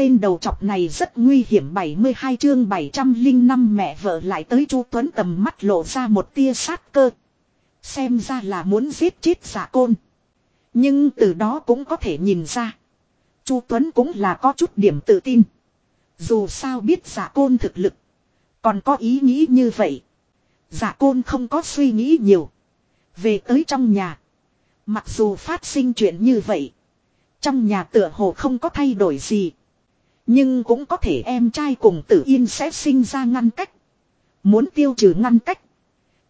tên đầu chọc này rất nguy hiểm 72 chương 705 mẹ vợ lại tới Chu Tuấn tầm mắt lộ ra một tia sát cơ. Xem ra là muốn giết chết giả côn. Nhưng từ đó cũng có thể nhìn ra. Chu Tuấn cũng là có chút điểm tự tin. Dù sao biết giả côn thực lực. Còn có ý nghĩ như vậy. Giả côn không có suy nghĩ nhiều. Về tới trong nhà. Mặc dù phát sinh chuyện như vậy. Trong nhà tựa hồ không có thay đổi gì. Nhưng cũng có thể em trai cùng tử yên sẽ sinh ra ngăn cách. Muốn tiêu trừ ngăn cách.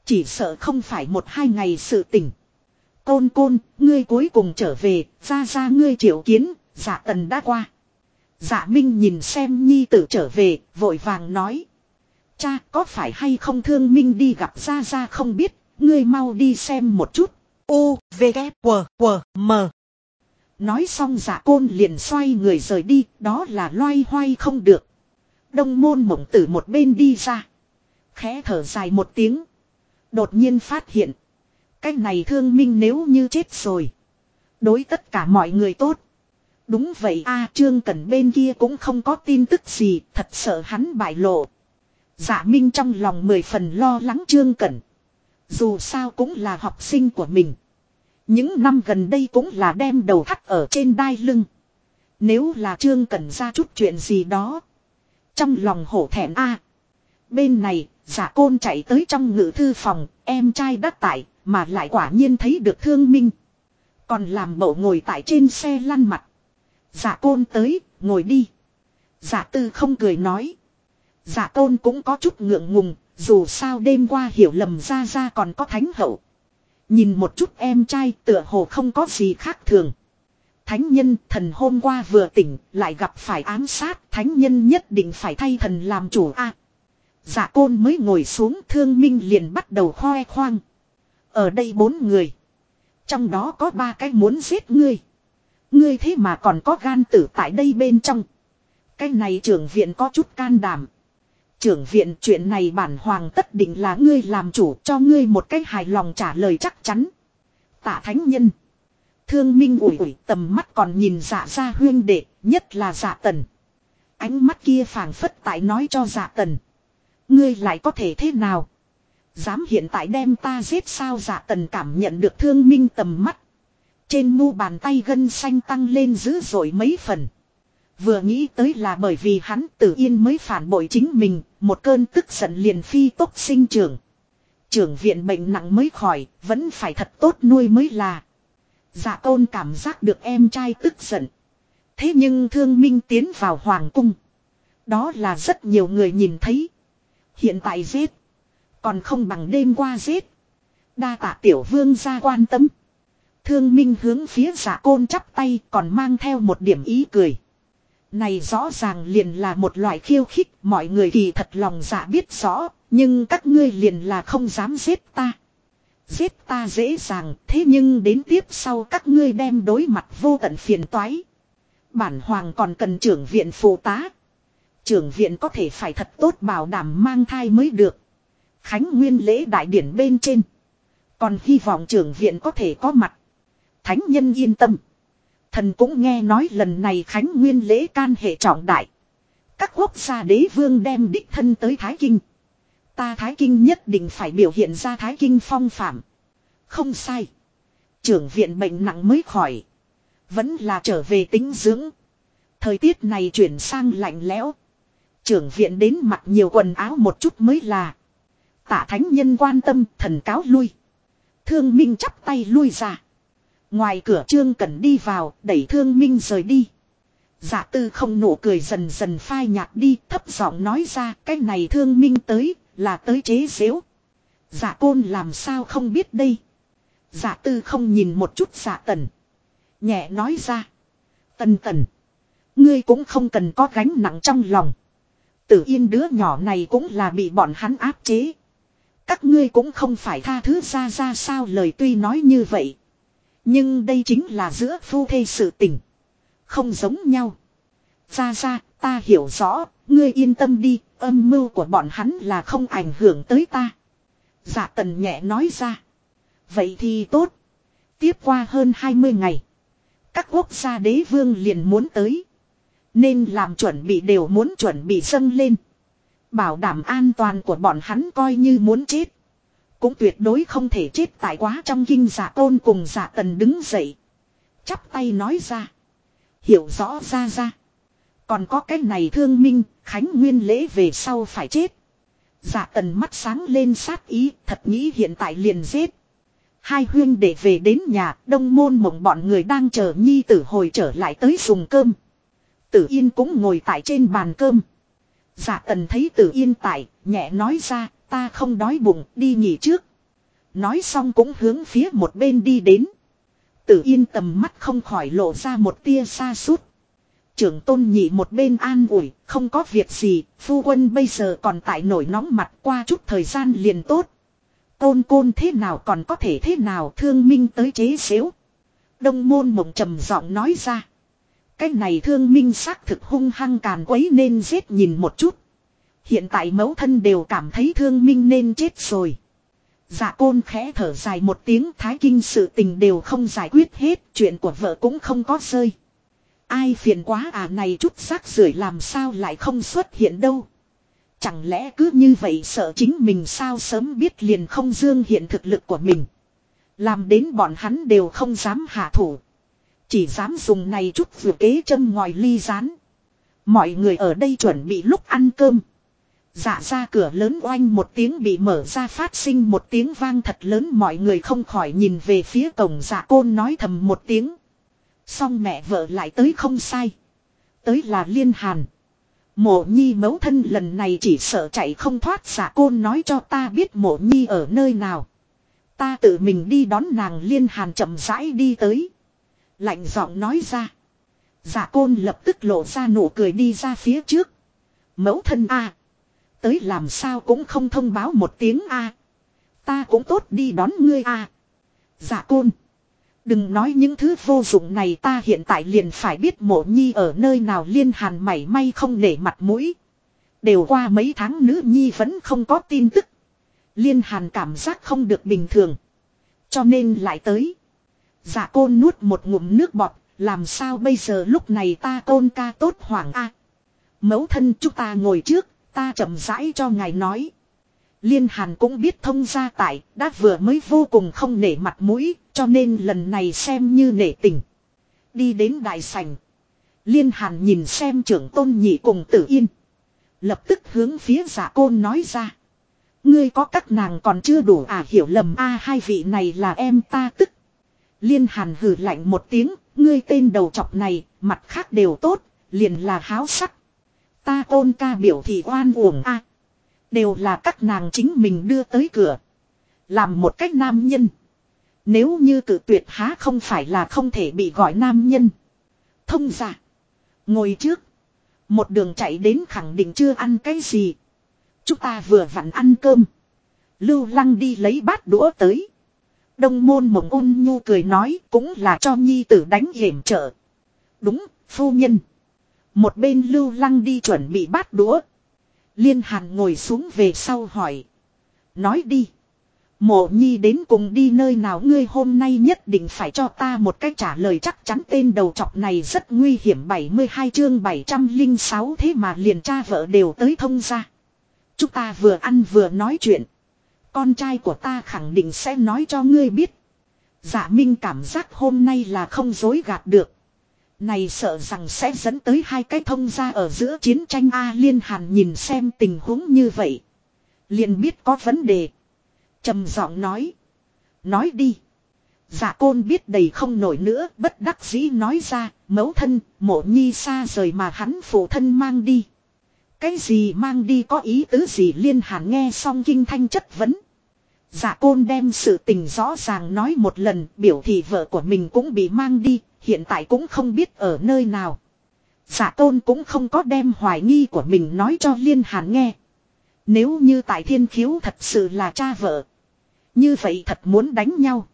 Chỉ sợ không phải một hai ngày sự tỉnh. Côn côn, ngươi cuối cùng trở về, ra ra ngươi triệu kiến, giả tần đã qua. Giả minh nhìn xem nhi tử trở về, vội vàng nói. Cha có phải hay không thương minh đi gặp ra ra không biết, ngươi mau đi xem một chút. U, V, K, W, W, M. Nói xong giả côn liền xoay người rời đi, đó là loay hoay không được. Đông môn mộng tử một bên đi ra. Khẽ thở dài một tiếng. Đột nhiên phát hiện. Cái này thương minh nếu như chết rồi. Đối tất cả mọi người tốt. Đúng vậy a Trương Cẩn bên kia cũng không có tin tức gì, thật sợ hắn bại lộ. Giả Minh trong lòng mười phần lo lắng Trương Cẩn. Dù sao cũng là học sinh của mình. Những năm gần đây cũng là đem đầu thắt ở trên đai lưng. Nếu là Trương Cẩn ra chút chuyện gì đó. Trong lòng hổ thẹn a Bên này, giả côn chạy tới trong ngự thư phòng, em trai đắc tải, mà lại quả nhiên thấy được thương minh. Còn làm bộ ngồi tại trên xe lăn mặt. Giả côn tới, ngồi đi. Giả tư không cười nói. Giả tôn cũng có chút ngượng ngùng, dù sao đêm qua hiểu lầm ra ra còn có thánh hậu. Nhìn một chút em trai tựa hồ không có gì khác thường. Thánh nhân, thần hôm qua vừa tỉnh, lại gặp phải ám sát thánh nhân nhất định phải thay thần làm chủ a Dạ côn mới ngồi xuống, thương minh liền bắt đầu khoe khoang. Ở đây bốn người. Trong đó có ba cái muốn giết ngươi. Ngươi thế mà còn có gan tử tại đây bên trong. Cái này trưởng viện có chút can đảm. Trưởng viện chuyện này bản hoàng tất định là ngươi làm chủ cho ngươi một cách hài lòng trả lời chắc chắn. Tạ thánh nhân. Thương minh ủi ủi tầm mắt còn nhìn dạ ra huyên đệ, nhất là dạ tần. Ánh mắt kia phảng phất tại nói cho dạ tần. Ngươi lại có thể thế nào? Dám hiện tại đem ta giết sao dạ tần cảm nhận được thương minh tầm mắt. Trên mu bàn tay gân xanh tăng lên dữ dội mấy phần. Vừa nghĩ tới là bởi vì hắn tự yên mới phản bội chính mình, một cơn tức giận liền phi tốc sinh trưởng. Trưởng viện bệnh nặng mới khỏi, vẫn phải thật tốt nuôi mới là. Dạ tôn cảm giác được em trai tức giận. Thế nhưng thương minh tiến vào hoàng cung. Đó là rất nhiều người nhìn thấy. Hiện tại giết. Còn không bằng đêm qua giết. Đa tạ tiểu vương ra quan tâm. Thương minh hướng phía giả côn chắp tay còn mang theo một điểm ý cười. Này rõ ràng liền là một loại khiêu khích, mọi người kỳ thật lòng dạ biết rõ. Nhưng các ngươi liền là không dám giết ta. Giết ta dễ dàng, thế nhưng đến tiếp sau các ngươi đem đối mặt vô tận phiền toái. Bản hoàng còn cần trưởng viện phụ tá. Trưởng viện có thể phải thật tốt bảo đảm mang thai mới được. Khánh Nguyên lễ đại điển bên trên. Còn hy vọng trưởng viện có thể có mặt. Thánh nhân yên tâm. Thần cũng nghe nói lần này Khánh Nguyên lễ can hệ trọng đại. Các quốc gia đế vương đem đích thân tới Thái Kinh. Ta Thái Kinh nhất định phải biểu hiện ra Thái Kinh phong phạm. Không sai. Trưởng viện bệnh nặng mới khỏi. Vẫn là trở về tính dưỡng. Thời tiết này chuyển sang lạnh lẽo. Trưởng viện đến mặc nhiều quần áo một chút mới là. Tạ thánh nhân quan tâm, thần cáo lui. Thương Minh chắp tay lui ra. Ngoài cửa trương cần đi vào, đẩy thương Minh rời đi. giả tư không nụ cười dần dần phai nhạt đi, thấp giọng nói ra, cái này thương Minh tới, là tới chế xếu. giả côn làm sao không biết đây. giả tư không nhìn một chút giả tần. Nhẹ nói ra. Tần tần. Ngươi cũng không cần có gánh nặng trong lòng. Tử yên đứa nhỏ này cũng là bị bọn hắn áp chế. Các ngươi cũng không phải tha thứ ra ra sao lời tuy nói như vậy. Nhưng đây chính là giữa phu thê sự tình. Không giống nhau. Ra ra, ta hiểu rõ, ngươi yên tâm đi, âm mưu của bọn hắn là không ảnh hưởng tới ta. giả tần nhẹ nói ra. Vậy thì tốt. Tiếp qua hơn 20 ngày. Các quốc gia đế vương liền muốn tới. Nên làm chuẩn bị đều muốn chuẩn bị dâng lên. Bảo đảm an toàn của bọn hắn coi như muốn chết. Cũng tuyệt đối không thể chết tại quá trong kinh giả tôn cùng giả tần đứng dậy. Chắp tay nói ra. Hiểu rõ ra ra. Còn có cái này thương minh, Khánh Nguyên lễ về sau phải chết. Giả tần mắt sáng lên sát ý, thật nghĩ hiện tại liền giết. Hai huyên để về đến nhà, đông môn mộng bọn người đang chờ nhi tử hồi trở lại tới dùng cơm. Tử Yên cũng ngồi tại trên bàn cơm. Giả tần thấy Tử Yên tại, nhẹ nói ra, ta không đói bụng, đi nghỉ trước. Nói xong cũng hướng phía một bên đi đến. Tử Yên tầm mắt không khỏi lộ ra một tia xa sút Trưởng tôn nhị một bên an ủi, không có việc gì, phu quân bây giờ còn tại nổi nóng mặt qua chút thời gian liền tốt. Côn côn thế nào còn có thể thế nào thương minh tới chế xếu. Đông môn mộng trầm giọng nói ra. Cái này thương minh xác thực hung hăng càn quấy nên giết nhìn một chút. Hiện tại mẫu thân đều cảm thấy thương minh nên chết rồi. Dạ côn khẽ thở dài một tiếng, thái kinh sự tình đều không giải quyết hết, chuyện của vợ cũng không có rơi. Ai phiền quá à này chút rác rưởi làm sao lại không xuất hiện đâu. Chẳng lẽ cứ như vậy sợ chính mình sao sớm biết liền không dương hiện thực lực của mình. Làm đến bọn hắn đều không dám hạ thủ. Chỉ dám dùng này chút vừa kế châm ngoài ly rán. Mọi người ở đây chuẩn bị lúc ăn cơm. Dạ ra cửa lớn oanh một tiếng bị mở ra phát sinh một tiếng vang thật lớn mọi người không khỏi nhìn về phía cổng dạ côn nói thầm một tiếng. Xong mẹ vợ lại tới không sai. Tới là liên hàn. Mộ nhi mấu thân lần này chỉ sợ chạy không thoát giả dạ côn nói cho ta biết mộ nhi ở nơi nào. Ta tự mình đi đón nàng liên hàn chậm rãi đi tới. Lạnh giọng nói ra. Giả dạ côn lập tức lộ ra nụ cười đi ra phía trước. Mẫu thân a Tới làm sao cũng không thông báo một tiếng a Ta cũng tốt đi đón ngươi a dạ côn. Đừng nói những thứ vô dụng này ta hiện tại liền phải biết mộ nhi ở nơi nào liên hàn mảy may không để mặt mũi. Đều qua mấy tháng nữ nhi vẫn không có tin tức. Liên hàn cảm giác không được bình thường. Cho nên lại tới. Dạ côn nuốt một ngụm nước bọt. Làm sao bây giờ lúc này ta tôn ca tốt hoảng a Mẫu thân chúng ta ngồi trước. Ta chậm rãi cho ngài nói. Liên Hàn cũng biết thông gia tại, đã vừa mới vô cùng không nể mặt mũi, cho nên lần này xem như nể tình. Đi đến đại sảnh. Liên Hàn nhìn xem trưởng tôn nhị cùng tử yên. Lập tức hướng phía giả côn nói ra. Ngươi có các nàng còn chưa đủ à hiểu lầm a hai vị này là em ta tức. Liên Hàn hử lạnh một tiếng, ngươi tên đầu chọc này, mặt khác đều tốt, liền là háo sắc. Ta ôn ca biểu thị oan uổng a Đều là các nàng chính mình đưa tới cửa. Làm một cách nam nhân. Nếu như cử tuyệt há không phải là không thể bị gọi nam nhân. Thông giả. Ngồi trước. Một đường chạy đến khẳng định chưa ăn cái gì. Chúng ta vừa vặn ăn cơm. Lưu lăng đi lấy bát đũa tới. Đông môn mộng ôn nhu cười nói cũng là cho nhi tử đánh hiểm trợ. Đúng, phu nhân. Một bên lưu lăng đi chuẩn bị bát đũa. Liên Hàn ngồi xuống về sau hỏi. Nói đi. Mộ nhi đến cùng đi nơi nào ngươi hôm nay nhất định phải cho ta một cách trả lời chắc chắn tên đầu chọc này rất nguy hiểm 72 chương 706 thế mà liền cha vợ đều tới thông ra. Chúng ta vừa ăn vừa nói chuyện. Con trai của ta khẳng định sẽ nói cho ngươi biết. Dạ Minh cảm giác hôm nay là không dối gạt được. Này sợ rằng sẽ dẫn tới hai cái thông gia ở giữa chiến tranh A Liên Hàn nhìn xem tình huống như vậy. liền biết có vấn đề. trầm giọng nói. Nói đi. Giả côn biết đầy không nổi nữa, bất đắc dĩ nói ra, mẫu thân, mộ nhi xa rời mà hắn phụ thân mang đi. Cái gì mang đi có ý tứ gì liên hàn nghe xong kinh thanh chất vấn. Giả côn đem sự tình rõ ràng nói một lần, biểu thị vợ của mình cũng bị mang đi, hiện tại cũng không biết ở nơi nào. Giả tôn cũng không có đem hoài nghi của mình nói cho Liên Hàn nghe. Nếu như tại thiên khiếu thật sự là cha vợ. Như vậy thật muốn đánh nhau.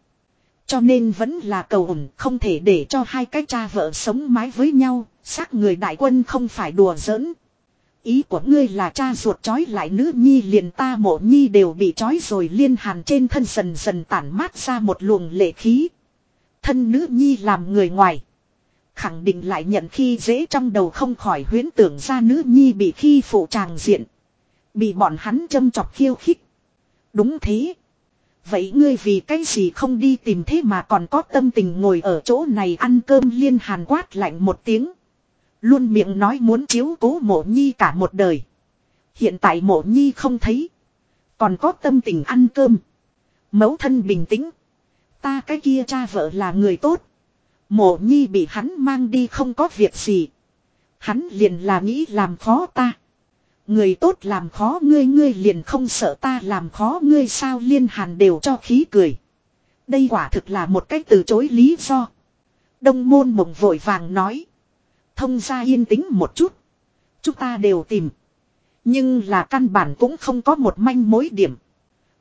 Cho nên vẫn là cầu ủng, không thể để cho hai cái cha vợ sống mái với nhau. Xác người đại quân không phải đùa giỡn. Ý của ngươi là cha ruột chói lại nữ nhi liền ta mộ nhi đều bị chói rồi liên hàn trên thân dần dần tản mát ra một luồng lệ khí thân nữ nhi làm người ngoài. Khẳng định lại nhận khi dễ trong đầu không khỏi huyến tưởng ra nữ nhi bị khi phụ tràng diện. Bị bọn hắn châm chọc khiêu khích. Đúng thế. Vậy ngươi vì cái gì không đi tìm thế mà còn có tâm tình ngồi ở chỗ này ăn cơm liên hàn quát lạnh một tiếng. Luôn miệng nói muốn chiếu cố mộ nhi cả một đời. Hiện tại mộ nhi không thấy. Còn có tâm tình ăn cơm. Mẫu thân bình tĩnh. Ta cái kia cha vợ là người tốt. Mộ nhi bị hắn mang đi không có việc gì. Hắn liền là nghĩ làm khó ta. Người tốt làm khó ngươi ngươi liền không sợ ta làm khó ngươi sao liên hàn đều cho khí cười. Đây quả thực là một cách từ chối lý do. Đông môn mộng vội vàng nói. Thông ra yên tĩnh một chút. Chúng ta đều tìm. Nhưng là căn bản cũng không có một manh mối điểm.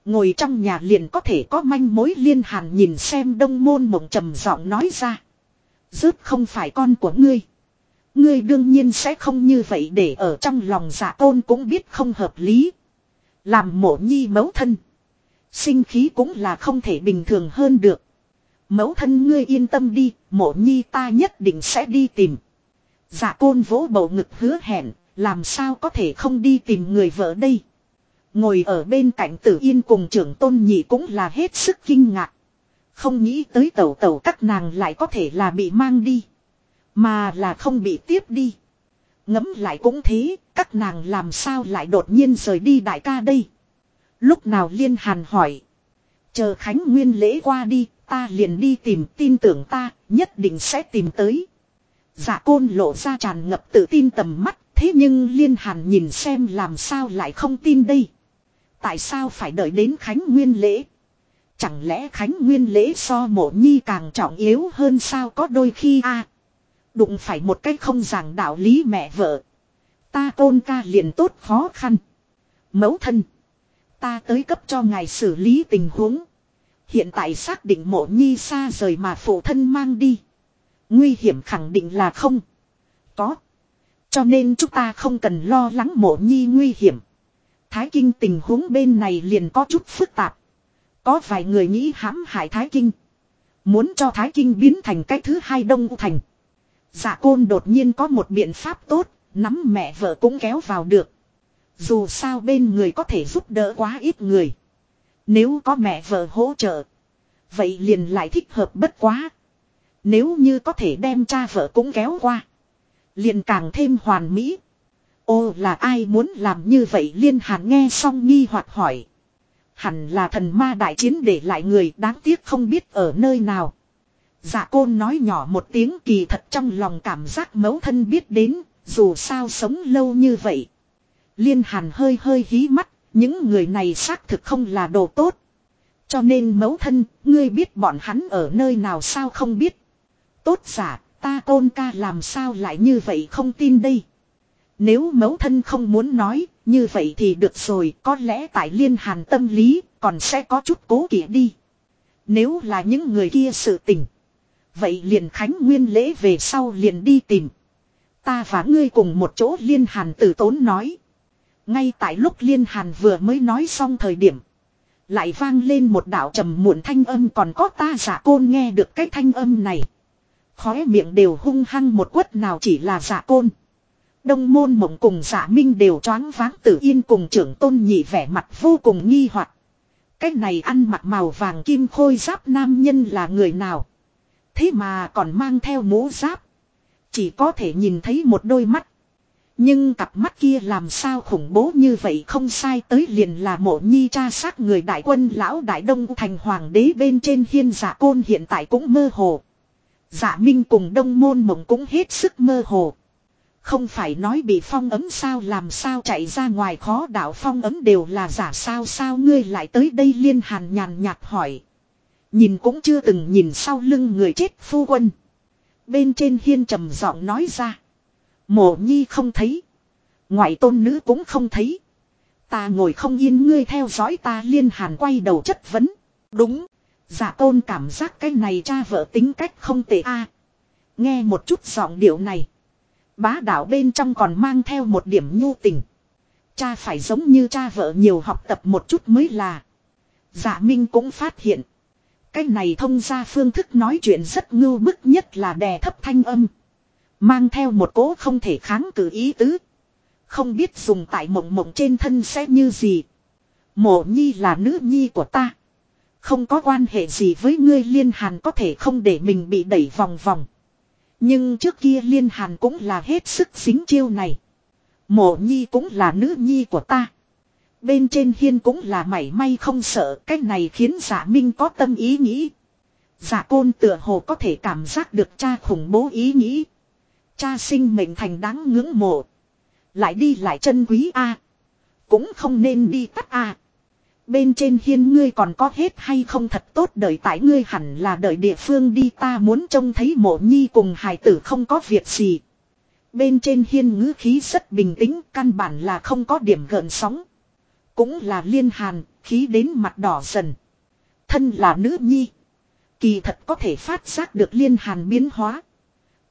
Ngồi trong nhà liền có thể có manh mối liên hàn nhìn xem đông môn mộng trầm giọng nói ra. Rớt không phải con của ngươi. Ngươi đương nhiên sẽ không như vậy để ở trong lòng giả tôn cũng biết không hợp lý. Làm mộ nhi mẫu thân. Sinh khí cũng là không thể bình thường hơn được. Mẫu thân ngươi yên tâm đi, mộ nhi ta nhất định sẽ đi tìm. Giả côn vỗ bầu ngực hứa hẹn, làm sao có thể không đi tìm người vợ đây. Ngồi ở bên cạnh tử yên cùng trưởng tôn nhị cũng là hết sức kinh ngạc. Không nghĩ tới tẩu tẩu các nàng lại có thể là bị mang đi. Mà là không bị tiếp đi. Ngấm lại cũng thế, các nàng làm sao lại đột nhiên rời đi đại ca đây. Lúc nào liên hàn hỏi. Chờ Khánh Nguyên lễ qua đi, ta liền đi tìm tin tưởng ta, nhất định sẽ tìm tới. Dạ côn lộ ra tràn ngập tự tin tầm mắt, thế nhưng liên hàn nhìn xem làm sao lại không tin đây. Tại sao phải đợi đến Khánh Nguyên lễ? Chẳng lẽ Khánh Nguyên lễ so mộ nhi càng trọng yếu hơn sao có đôi khi a, Đụng phải một cách không giảng đạo lý mẹ vợ. Ta tôn ca liền tốt khó khăn. Mẫu thân. Ta tới cấp cho ngài xử lý tình huống. Hiện tại xác định mộ nhi xa rời mà phụ thân mang đi. Nguy hiểm khẳng định là không. Có. Cho nên chúng ta không cần lo lắng mộ nhi nguy hiểm. Thái Kinh tình huống bên này liền có chút phức tạp. Có vài người nghĩ hãm hại Thái Kinh. Muốn cho Thái Kinh biến thành cái thứ hai Đông Thành. Dạ côn đột nhiên có một biện pháp tốt, nắm mẹ vợ cũng kéo vào được. Dù sao bên người có thể giúp đỡ quá ít người. Nếu có mẹ vợ hỗ trợ. Vậy liền lại thích hợp bất quá. Nếu như có thể đem cha vợ cũng kéo qua. Liền càng thêm hoàn mỹ. Ô là ai muốn làm như vậy liên hàn nghe xong nghi hoặc hỏi. Hẳn là thần ma đại chiến để lại người đáng tiếc không biết ở nơi nào. Dạ côn nói nhỏ một tiếng kỳ thật trong lòng cảm giác mấu thân biết đến, dù sao sống lâu như vậy. Liên hàn hơi hơi hí mắt, những người này xác thực không là đồ tốt. Cho nên mấu thân, ngươi biết bọn hắn ở nơi nào sao không biết. Tốt giả, ta tôn ca làm sao lại như vậy không tin đây. Nếu mẫu thân không muốn nói, như vậy thì được rồi, có lẽ tại liên hàn tâm lý, còn sẽ có chút cố kỵ đi. Nếu là những người kia sự tình. Vậy liền khánh nguyên lễ về sau liền đi tìm. Ta và ngươi cùng một chỗ liên hàn tử tốn nói. Ngay tại lúc liên hàn vừa mới nói xong thời điểm. Lại vang lên một đạo trầm muộn thanh âm còn có ta giả côn nghe được cái thanh âm này. Khóe miệng đều hung hăng một quất nào chỉ là giả côn. Đông môn mộng cùng giả minh đều choáng váng tử yên cùng trưởng tôn nhị vẻ mặt vô cùng nghi hoặc Cái này ăn mặc màu vàng kim khôi giáp nam nhân là người nào? Thế mà còn mang theo mũ giáp. Chỉ có thể nhìn thấy một đôi mắt. Nhưng cặp mắt kia làm sao khủng bố như vậy không sai tới liền là mộ nhi cha xác người đại quân lão đại đông thành hoàng đế bên trên hiên giả côn hiện tại cũng mơ hồ. Giả minh cùng đông môn mộng cũng hết sức mơ hồ. Không phải nói bị phong ấm sao, làm sao chạy ra ngoài khó đạo phong ấm đều là giả sao sao, ngươi lại tới đây liên hàn nhàn nhạt hỏi. Nhìn cũng chưa từng nhìn sau lưng người chết phu quân. Bên trên hiên trầm giọng nói ra. Mộ nhi không thấy. Ngoại tôn nữ cũng không thấy. Ta ngồi không yên, ngươi theo dõi ta liên hàn quay đầu chất vấn. Đúng. Giả tôn cảm giác cái này cha vợ tính cách không tệ a. nghe một chút giọng điệu này. Bá đạo bên trong còn mang theo một điểm nhu tình. Cha phải giống như cha vợ nhiều học tập một chút mới là. Dạ Minh cũng phát hiện. Cái này thông ra phương thức nói chuyện rất ngưu bức nhất là đè thấp thanh âm. Mang theo một cố không thể kháng cự ý tứ. Không biết dùng tại mộng mộng trên thân sẽ như gì. Mộ nhi là nữ nhi của ta. Không có quan hệ gì với ngươi liên hàn có thể không để mình bị đẩy vòng vòng. Nhưng trước kia liên hàn cũng là hết sức xính chiêu này. Mộ nhi cũng là nữ nhi của ta. Bên trên hiên cũng là mảy may không sợ. Cái này khiến giả minh có tâm ý nghĩ. Giả côn tựa hồ có thể cảm giác được cha khủng bố ý nghĩ. Cha sinh mệnh thành đáng ngưỡng mộ. Lại đi lại chân quý A. Cũng không nên đi tắt A. Bên trên hiên ngươi còn có hết hay không thật tốt đợi tại ngươi hẳn là đợi địa phương đi ta muốn trông thấy mộ nhi cùng hài tử không có việc gì. Bên trên hiên ngữ khí rất bình tĩnh căn bản là không có điểm gợn sóng. Cũng là liên hàn, khí đến mặt đỏ dần. Thân là nữ nhi. Kỳ thật có thể phát giác được liên hàn biến hóa.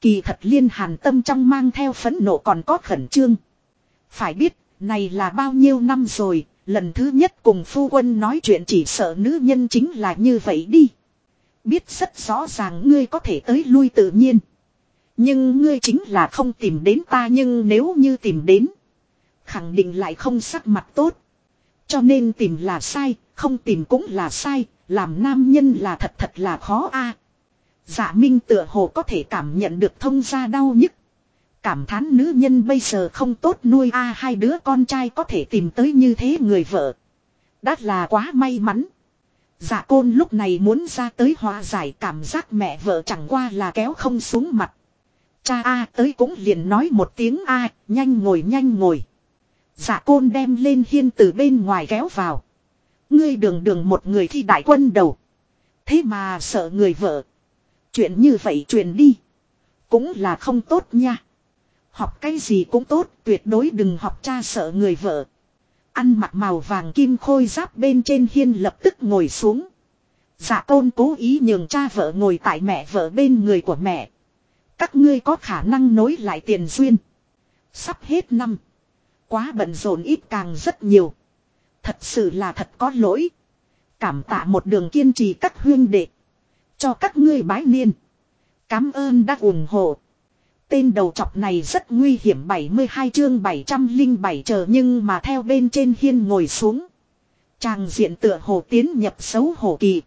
Kỳ thật liên hàn tâm trong mang theo phấn nộ còn có khẩn trương. Phải biết, này là bao nhiêu năm rồi, lần thứ nhất cùng phu quân nói chuyện chỉ sợ nữ nhân chính là như vậy đi. Biết rất rõ ràng ngươi có thể tới lui tự nhiên. Nhưng ngươi chính là không tìm đến ta nhưng nếu như tìm đến. Khẳng định lại không sắc mặt tốt. Cho nên tìm là sai, không tìm cũng là sai, làm nam nhân là thật thật là khó a. Dạ Minh tựa hồ có thể cảm nhận được thông gia đau nhức. Cảm thán nữ nhân bây giờ không tốt nuôi a hai đứa con trai có thể tìm tới như thế người vợ. Đã là quá may mắn. Dạ côn lúc này muốn ra tới hòa giải cảm giác mẹ vợ chẳng qua là kéo không xuống mặt. Cha A tới cũng liền nói một tiếng A, nhanh ngồi nhanh ngồi. Dạ côn đem lên hiên từ bên ngoài kéo vào. Ngươi đường đường một người thi đại quân đầu. Thế mà sợ người vợ. Chuyện như vậy truyền đi. Cũng là không tốt nha. Học cái gì cũng tốt, tuyệt đối đừng học cha sợ người vợ. Ăn mặc màu vàng kim khôi giáp bên trên hiên lập tức ngồi xuống. Dạ tôn cố ý nhường cha vợ ngồi tại mẹ vợ bên người của mẹ. Các ngươi có khả năng nối lại tiền duyên. Sắp hết năm. Quá bận rộn ít càng rất nhiều. Thật sự là thật có lỗi. Cảm tạ một đường kiên trì các huyên đệ. Cho các ngươi bái niên. Cám ơn đã ủng hộ. Tên đầu chọc này rất nguy hiểm 72 chương 707 chờ nhưng mà theo bên trên hiên ngồi xuống. Chàng diện tựa hồ tiến nhập xấu hổ kỳ.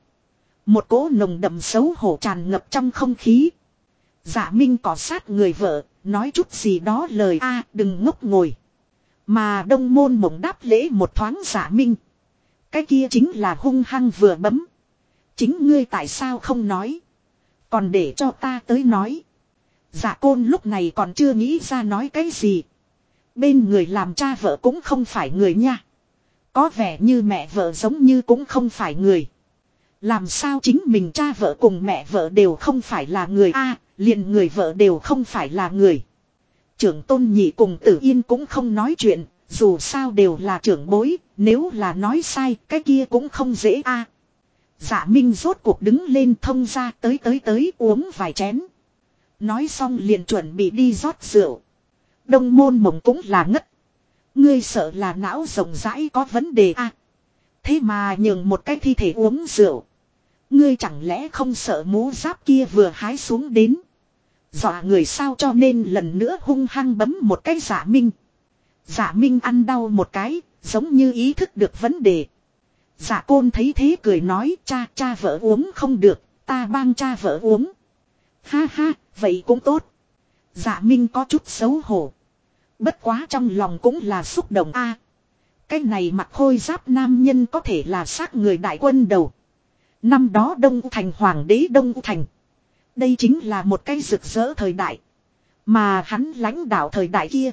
Một cỗ nồng đậm xấu hổ tràn ngập trong không khí. Dạ Minh có sát người vợ, nói chút gì đó lời a đừng ngốc ngồi. Mà đông môn mộng đáp lễ một thoáng dạ Minh. Cái kia chính là hung hăng vừa bấm. Chính ngươi tại sao không nói. Còn để cho ta tới nói. Dạ côn lúc này còn chưa nghĩ ra nói cái gì. Bên người làm cha vợ cũng không phải người nha. Có vẻ như mẹ vợ giống như cũng không phải người. Làm sao chính mình cha vợ cùng mẹ vợ đều không phải là người a liền người vợ đều không phải là người. Trưởng tôn nhị cùng tử yên cũng không nói chuyện, dù sao đều là trưởng bối, nếu là nói sai cái kia cũng không dễ a Dạ Minh rốt cuộc đứng lên thông ra tới tới tới uống vài chén. Nói xong liền chuẩn bị đi rót rượu. Đông môn mộng cũng là ngất. Ngươi sợ là não rộng rãi có vấn đề à. Thế mà nhường một cái thi thể uống rượu. Ngươi chẳng lẽ không sợ mũ giáp kia vừa hái xuống đến. Dọa người sao cho nên lần nữa hung hăng bấm một cái giả minh. Giả minh ăn đau một cái, giống như ý thức được vấn đề. Giả côn thấy thế cười nói cha cha vợ uống không được, ta bang cha vợ uống. Ha ha, vậy cũng tốt. Dạ Minh có chút xấu hổ. Bất quá trong lòng cũng là xúc động a. cái này mặc khôi giáp nam nhân có thể là xác người đại quân đầu. Năm đó Đông Thành Hoàng đế Đông Thành. Đây chính là một cái rực rỡ thời đại. Mà hắn lãnh đạo thời đại kia.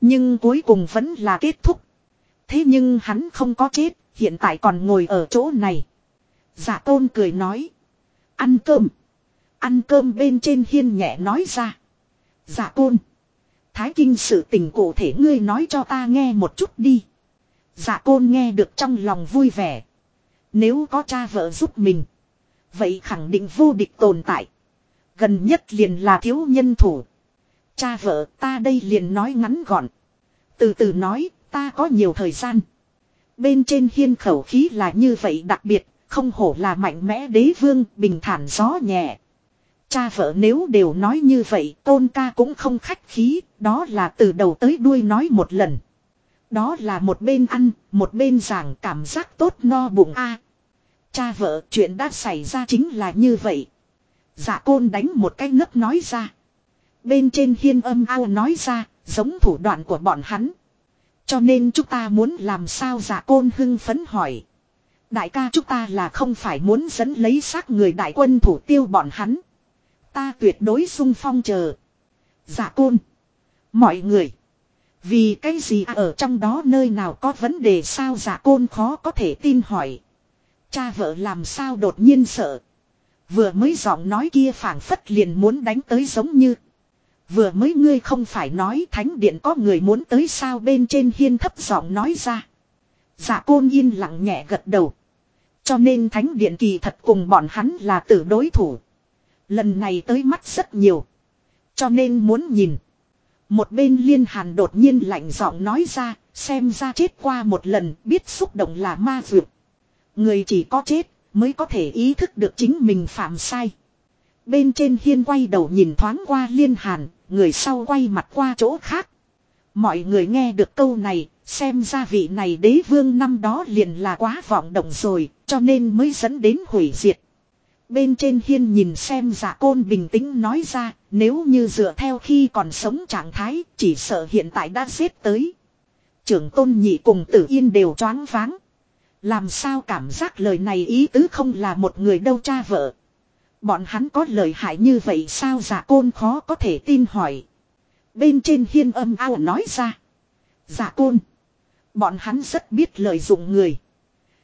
Nhưng cuối cùng vẫn là kết thúc. Thế nhưng hắn không có chết, hiện tại còn ngồi ở chỗ này. Dạ tôn cười nói. Ăn cơm. Ăn cơm bên trên hiên nhẹ nói ra. Dạ côn. Thái kinh sự tình cụ thể ngươi nói cho ta nghe một chút đi. Dạ côn nghe được trong lòng vui vẻ. Nếu có cha vợ giúp mình. Vậy khẳng định vô địch tồn tại. Gần nhất liền là thiếu nhân thủ. Cha vợ ta đây liền nói ngắn gọn. Từ từ nói, ta có nhiều thời gian. Bên trên hiên khẩu khí là như vậy đặc biệt. Không hổ là mạnh mẽ đế vương, bình thản gió nhẹ. Cha vợ nếu đều nói như vậy tôn ca cũng không khách khí, đó là từ đầu tới đuôi nói một lần. Đó là một bên ăn, một bên giảng cảm giác tốt no bụng a. cha vợ chuyện đã xảy ra chính là như vậy. Dạ côn đánh một cái nấc nói ra. Bên trên hiên âm ao nói ra, giống thủ đoạn của bọn hắn. Cho nên chúng ta muốn làm sao dạ côn hưng phấn hỏi. Đại ca chúng ta là không phải muốn dẫn lấy xác người đại quân thủ tiêu bọn hắn. Ta tuyệt đối sung phong chờ. Giả côn. Mọi người. Vì cái gì à, ở trong đó nơi nào có vấn đề sao giả côn khó có thể tin hỏi. Cha vợ làm sao đột nhiên sợ. Vừa mới giọng nói kia phảng phất liền muốn đánh tới giống như. Vừa mới ngươi không phải nói thánh điện có người muốn tới sao bên trên hiên thấp giọng nói ra. Giả côn yên lặng nhẹ gật đầu. Cho nên thánh điện kỳ thật cùng bọn hắn là tử đối thủ. Lần này tới mắt rất nhiều. Cho nên muốn nhìn. Một bên liên hàn đột nhiên lạnh giọng nói ra, xem ra chết qua một lần, biết xúc động là ma vượt. Người chỉ có chết, mới có thể ý thức được chính mình phạm sai. Bên trên hiên quay đầu nhìn thoáng qua liên hàn, người sau quay mặt qua chỗ khác. Mọi người nghe được câu này, xem ra vị này đế vương năm đó liền là quá vọng động rồi, cho nên mới dẫn đến hủy diệt. Bên trên hiên nhìn xem giả côn bình tĩnh nói ra, nếu như dựa theo khi còn sống trạng thái, chỉ sợ hiện tại đã giết tới. Trưởng tôn nhị cùng tử yên đều choáng váng. Làm sao cảm giác lời này ý tứ không là một người đâu cha vợ. Bọn hắn có lời hại như vậy sao giả côn khó có thể tin hỏi. Bên trên hiên âm ao nói ra. Giả côn. Bọn hắn rất biết lợi dụng người.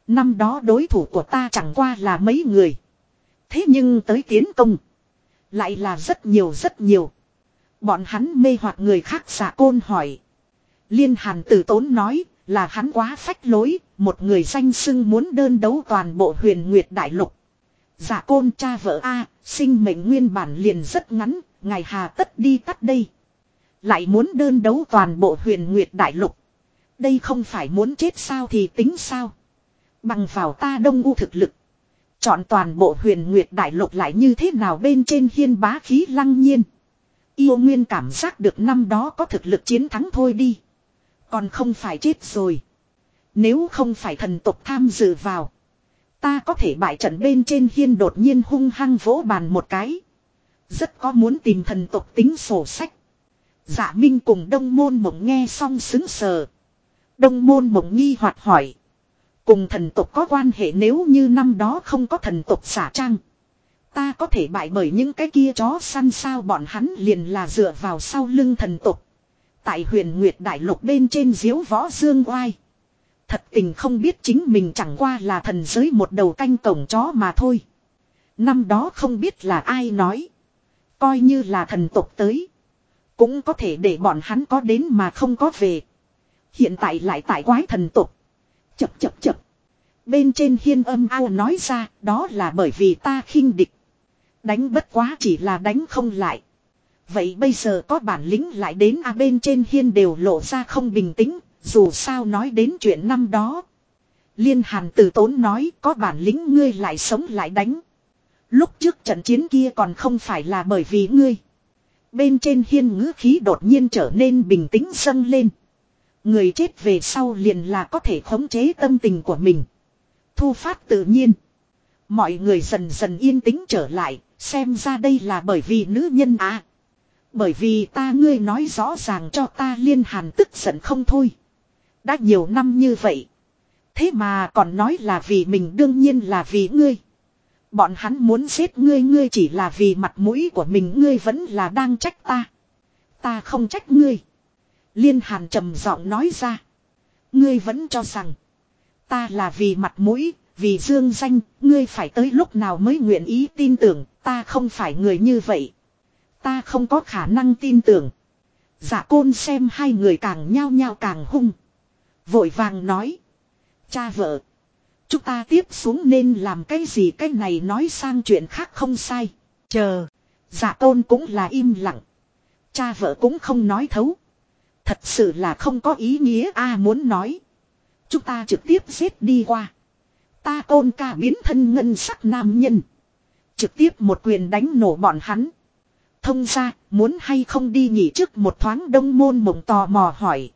Năm đó đối thủ của ta chẳng qua là mấy người. Thế nhưng tới tiến công. Lại là rất nhiều rất nhiều. Bọn hắn mê hoặc người khác giả côn hỏi. Liên hàn tử tốn nói là hắn quá phách lối. Một người danh sưng muốn đơn đấu toàn bộ huyền nguyệt đại lục. Giả côn cha vợ A, sinh mệnh nguyên bản liền rất ngắn, ngày hà tất đi tắt đây. Lại muốn đơn đấu toàn bộ huyền nguyệt đại lục. Đây không phải muốn chết sao thì tính sao. Bằng vào ta đông u thực lực. Chọn toàn bộ huyền nguyệt đại lục lại như thế nào bên trên hiên bá khí lăng nhiên. Yêu nguyên cảm giác được năm đó có thực lực chiến thắng thôi đi. Còn không phải chết rồi. Nếu không phải thần tục tham dự vào. Ta có thể bại trận bên trên hiên đột nhiên hung hăng vỗ bàn một cái. Rất có muốn tìm thần tục tính sổ sách. Dạ Minh cùng đông môn mộng nghe xong xứng sờ. Đông môn mộng nghi hoặc hỏi. Cùng thần tộc có quan hệ nếu như năm đó không có thần tộc xả trang. Ta có thể bại bởi những cái kia chó săn sao bọn hắn liền là dựa vào sau lưng thần tộc. Tại huyền Nguyệt Đại Lục bên trên diếu võ dương oai. Thật tình không biết chính mình chẳng qua là thần giới một đầu canh cổng chó mà thôi. Năm đó không biết là ai nói. Coi như là thần tộc tới. Cũng có thể để bọn hắn có đến mà không có về. Hiện tại lại tại quái thần tộc. Chập chập chập. Bên trên hiên âm ao nói ra đó là bởi vì ta khinh địch. Đánh bất quá chỉ là đánh không lại. Vậy bây giờ có bản lĩnh lại đến a bên trên hiên đều lộ ra không bình tĩnh, dù sao nói đến chuyện năm đó. Liên hàn tử tốn nói có bản lĩnh ngươi lại sống lại đánh. Lúc trước trận chiến kia còn không phải là bởi vì ngươi. Bên trên hiên ngữ khí đột nhiên trở nên bình tĩnh dâng lên. Người chết về sau liền là có thể khống chế tâm tình của mình. Thu phát tự nhiên. Mọi người dần dần yên tĩnh trở lại, xem ra đây là bởi vì nữ nhân à. Bởi vì ta ngươi nói rõ ràng cho ta liên hàn tức giận không thôi. Đã nhiều năm như vậy. Thế mà còn nói là vì mình đương nhiên là vì ngươi. Bọn hắn muốn giết ngươi ngươi chỉ là vì mặt mũi của mình ngươi vẫn là đang trách ta. Ta không trách ngươi. Liên hàn trầm giọng nói ra. Ngươi vẫn cho rằng. Ta là vì mặt mũi, vì dương danh, ngươi phải tới lúc nào mới nguyện ý tin tưởng, ta không phải người như vậy. Ta không có khả năng tin tưởng. Giả côn xem hai người càng nhao nhao càng hung. Vội vàng nói. Cha vợ. Chúng ta tiếp xuống nên làm cái gì cái này nói sang chuyện khác không sai. Chờ. Dạ Giả tôn cũng là im lặng. Cha vợ cũng không nói thấu. Thật sự là không có ý nghĩa a à, muốn nói. Chúng ta trực tiếp giết đi qua. Ta tôn ca biến thân ngân sắc nam nhân. Trực tiếp một quyền đánh nổ bọn hắn. Thông ra, muốn hay không đi nghỉ trước một thoáng đông môn mộng tò mò hỏi.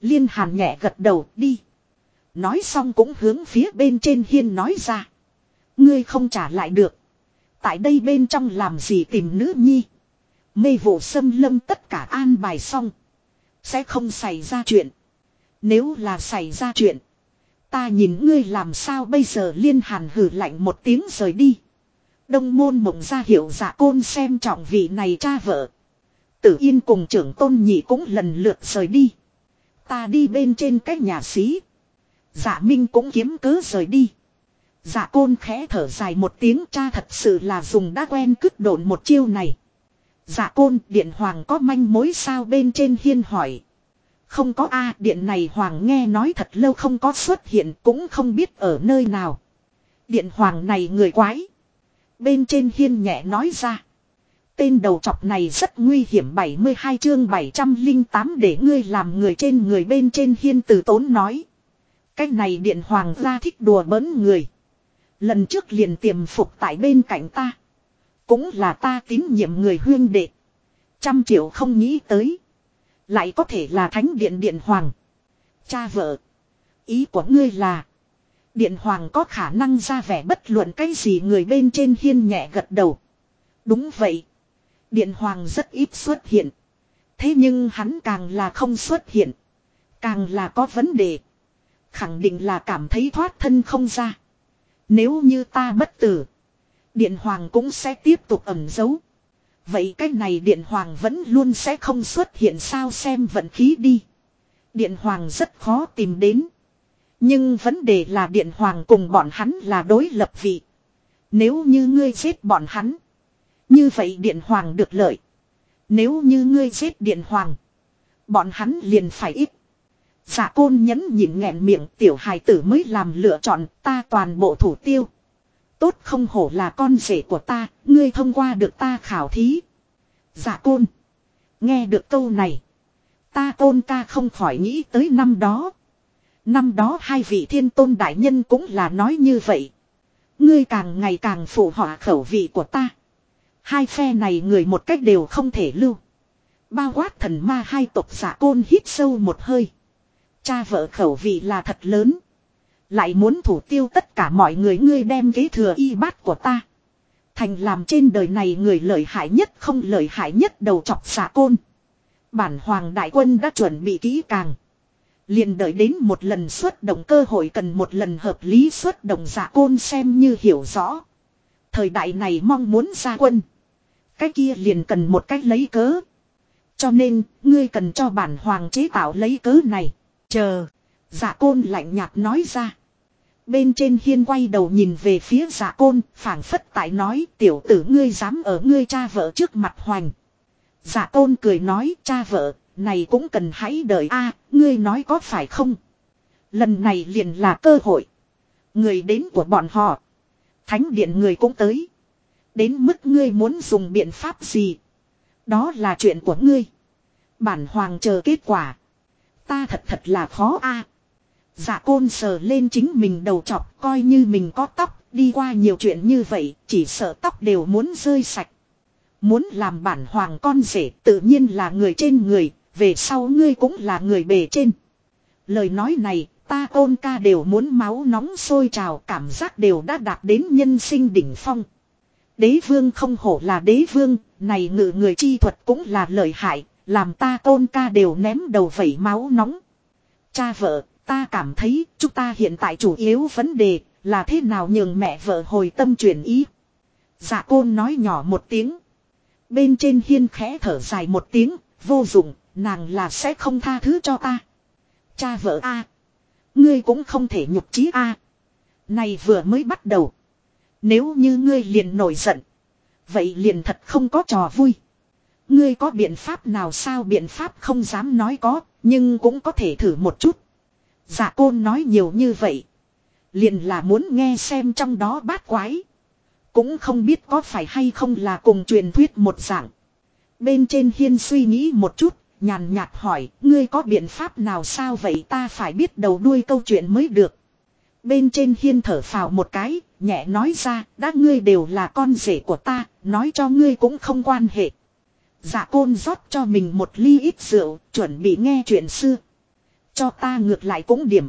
Liên hàn nhẹ gật đầu đi. Nói xong cũng hướng phía bên trên hiên nói ra. Ngươi không trả lại được. Tại đây bên trong làm gì tìm nữ nhi. Mê vụ xâm lâm tất cả an bài xong. Sẽ không xảy ra chuyện. Nếu là xảy ra chuyện. Ta nhìn ngươi làm sao bây giờ liên hàn hử lạnh một tiếng rời đi. Đông môn mộng ra hiệu giả côn xem trọng vị này cha vợ. Tử yên cùng trưởng tôn nhị cũng lần lượt rời đi. Ta đi bên trên cái nhà xí. Giả minh cũng kiếm cớ rời đi. Giả côn khẽ thở dài một tiếng, cha thật sự là dùng đã quen cứt độn một chiêu này. Dạ côn, điện hoàng có manh mối sao bên trên hiên hỏi. Không có A, điện này hoàng nghe nói thật lâu không có xuất hiện, cũng không biết ở nơi nào. Điện hoàng này người quái. Bên trên hiên nhẹ nói ra. Tên đầu chọc này rất nguy hiểm 72 chương 708 để ngươi làm người trên người bên trên hiên từ tốn nói. Cách này điện hoàng ra thích đùa bỡn người. Lần trước liền tiềm phục tại bên cạnh ta. Cũng là ta tín nhiệm người huyên đệ. Trăm triệu không nghĩ tới. Lại có thể là thánh điện điện hoàng. Cha vợ. Ý của ngươi là. Điện hoàng có khả năng ra vẻ bất luận cái gì người bên trên hiên nhẹ gật đầu. Đúng vậy. Điện hoàng rất ít xuất hiện. Thế nhưng hắn càng là không xuất hiện. Càng là có vấn đề. Khẳng định là cảm thấy thoát thân không ra. Nếu như ta bất tử. Điện hoàng cũng sẽ tiếp tục ẩn giấu. Vậy cái này điện hoàng vẫn luôn sẽ không xuất hiện sao xem vận khí đi. Điện hoàng rất khó tìm đến. Nhưng vấn đề là điện hoàng cùng bọn hắn là đối lập vị. Nếu như ngươi giết bọn hắn. Như vậy điện hoàng được lợi. Nếu như ngươi giết điện hoàng. Bọn hắn liền phải ít. Giả côn nhấn nhịn nghẹn miệng, tiểu hài tử mới làm lựa chọn, ta toàn bộ thủ tiêu. Tốt không hổ là con rể của ta, ngươi thông qua được ta khảo thí. Giả côn. Nghe được câu này. Ta tôn ca không khỏi nghĩ tới năm đó. Năm đó hai vị thiên tôn đại nhân cũng là nói như vậy. Ngươi càng ngày càng phụ họa khẩu vị của ta. Hai phe này người một cách đều không thể lưu. Bao quát thần ma hai tộc giả côn hít sâu một hơi. Cha vợ khẩu vị là thật lớn. Lại muốn thủ tiêu tất cả mọi người ngươi đem kế thừa y bát của ta. Thành làm trên đời này người lợi hại nhất không lợi hại nhất đầu chọc xả côn. Bản hoàng đại quân đã chuẩn bị kỹ càng. liền đợi đến một lần xuất động cơ hội cần một lần hợp lý xuất động giả côn xem như hiểu rõ. Thời đại này mong muốn ra quân. Cái kia liền cần một cách lấy cớ. Cho nên, ngươi cần cho bản hoàng chế tạo lấy cớ này. Chờ. Giả côn lạnh nhạt nói ra. Bên trên hiên quay đầu nhìn về phía giả côn, phảng phất tại nói tiểu tử ngươi dám ở ngươi cha vợ trước mặt hoành. Giả côn cười nói cha vợ, này cũng cần hãy đợi a ngươi nói có phải không? Lần này liền là cơ hội. Người đến của bọn họ. Thánh điện người cũng tới. Đến mức ngươi muốn dùng biện pháp gì? Đó là chuyện của ngươi. Bản hoàng chờ kết quả. Ta thật thật là khó a. À. Dạ côn sờ lên chính mình đầu chọc coi như mình có tóc đi qua nhiều chuyện như vậy chỉ sợ tóc đều muốn rơi sạch. Muốn làm bản hoàng con rể tự nhiên là người trên người, về sau ngươi cũng là người bề trên. Lời nói này ta ôn ca đều muốn máu nóng sôi trào cảm giác đều đã đạt đến nhân sinh đỉnh phong. Đế vương không hổ là đế vương, này ngự người chi thuật cũng là lợi hại, làm ta tôn ca đều ném đầu vẩy máu nóng. Cha vợ, ta cảm thấy chúng ta hiện tại chủ yếu vấn đề là thế nào nhường mẹ vợ hồi tâm chuyển ý. Dạ côn nói nhỏ một tiếng. Bên trên hiên khẽ thở dài một tiếng, vô dụng, nàng là sẽ không tha thứ cho ta. Cha vợ a Ngươi cũng không thể nhục trí a Này vừa mới bắt đầu. Nếu như ngươi liền nổi giận. Vậy liền thật không có trò vui. Ngươi có biện pháp nào sao biện pháp không dám nói có, nhưng cũng có thể thử một chút. Dạ côn nói nhiều như vậy. Liền là muốn nghe xem trong đó bát quái. Cũng không biết có phải hay không là cùng truyền thuyết một dạng. Bên trên hiên suy nghĩ một chút, nhàn nhạt hỏi, ngươi có biện pháp nào sao vậy ta phải biết đầu đuôi câu chuyện mới được. Bên trên hiên thở phào một cái, nhẹ nói ra, đã ngươi đều là con rể của ta, nói cho ngươi cũng không quan hệ. Dạ côn rót cho mình một ly ít rượu, chuẩn bị nghe chuyện xưa. Cho ta ngược lại cũng điểm.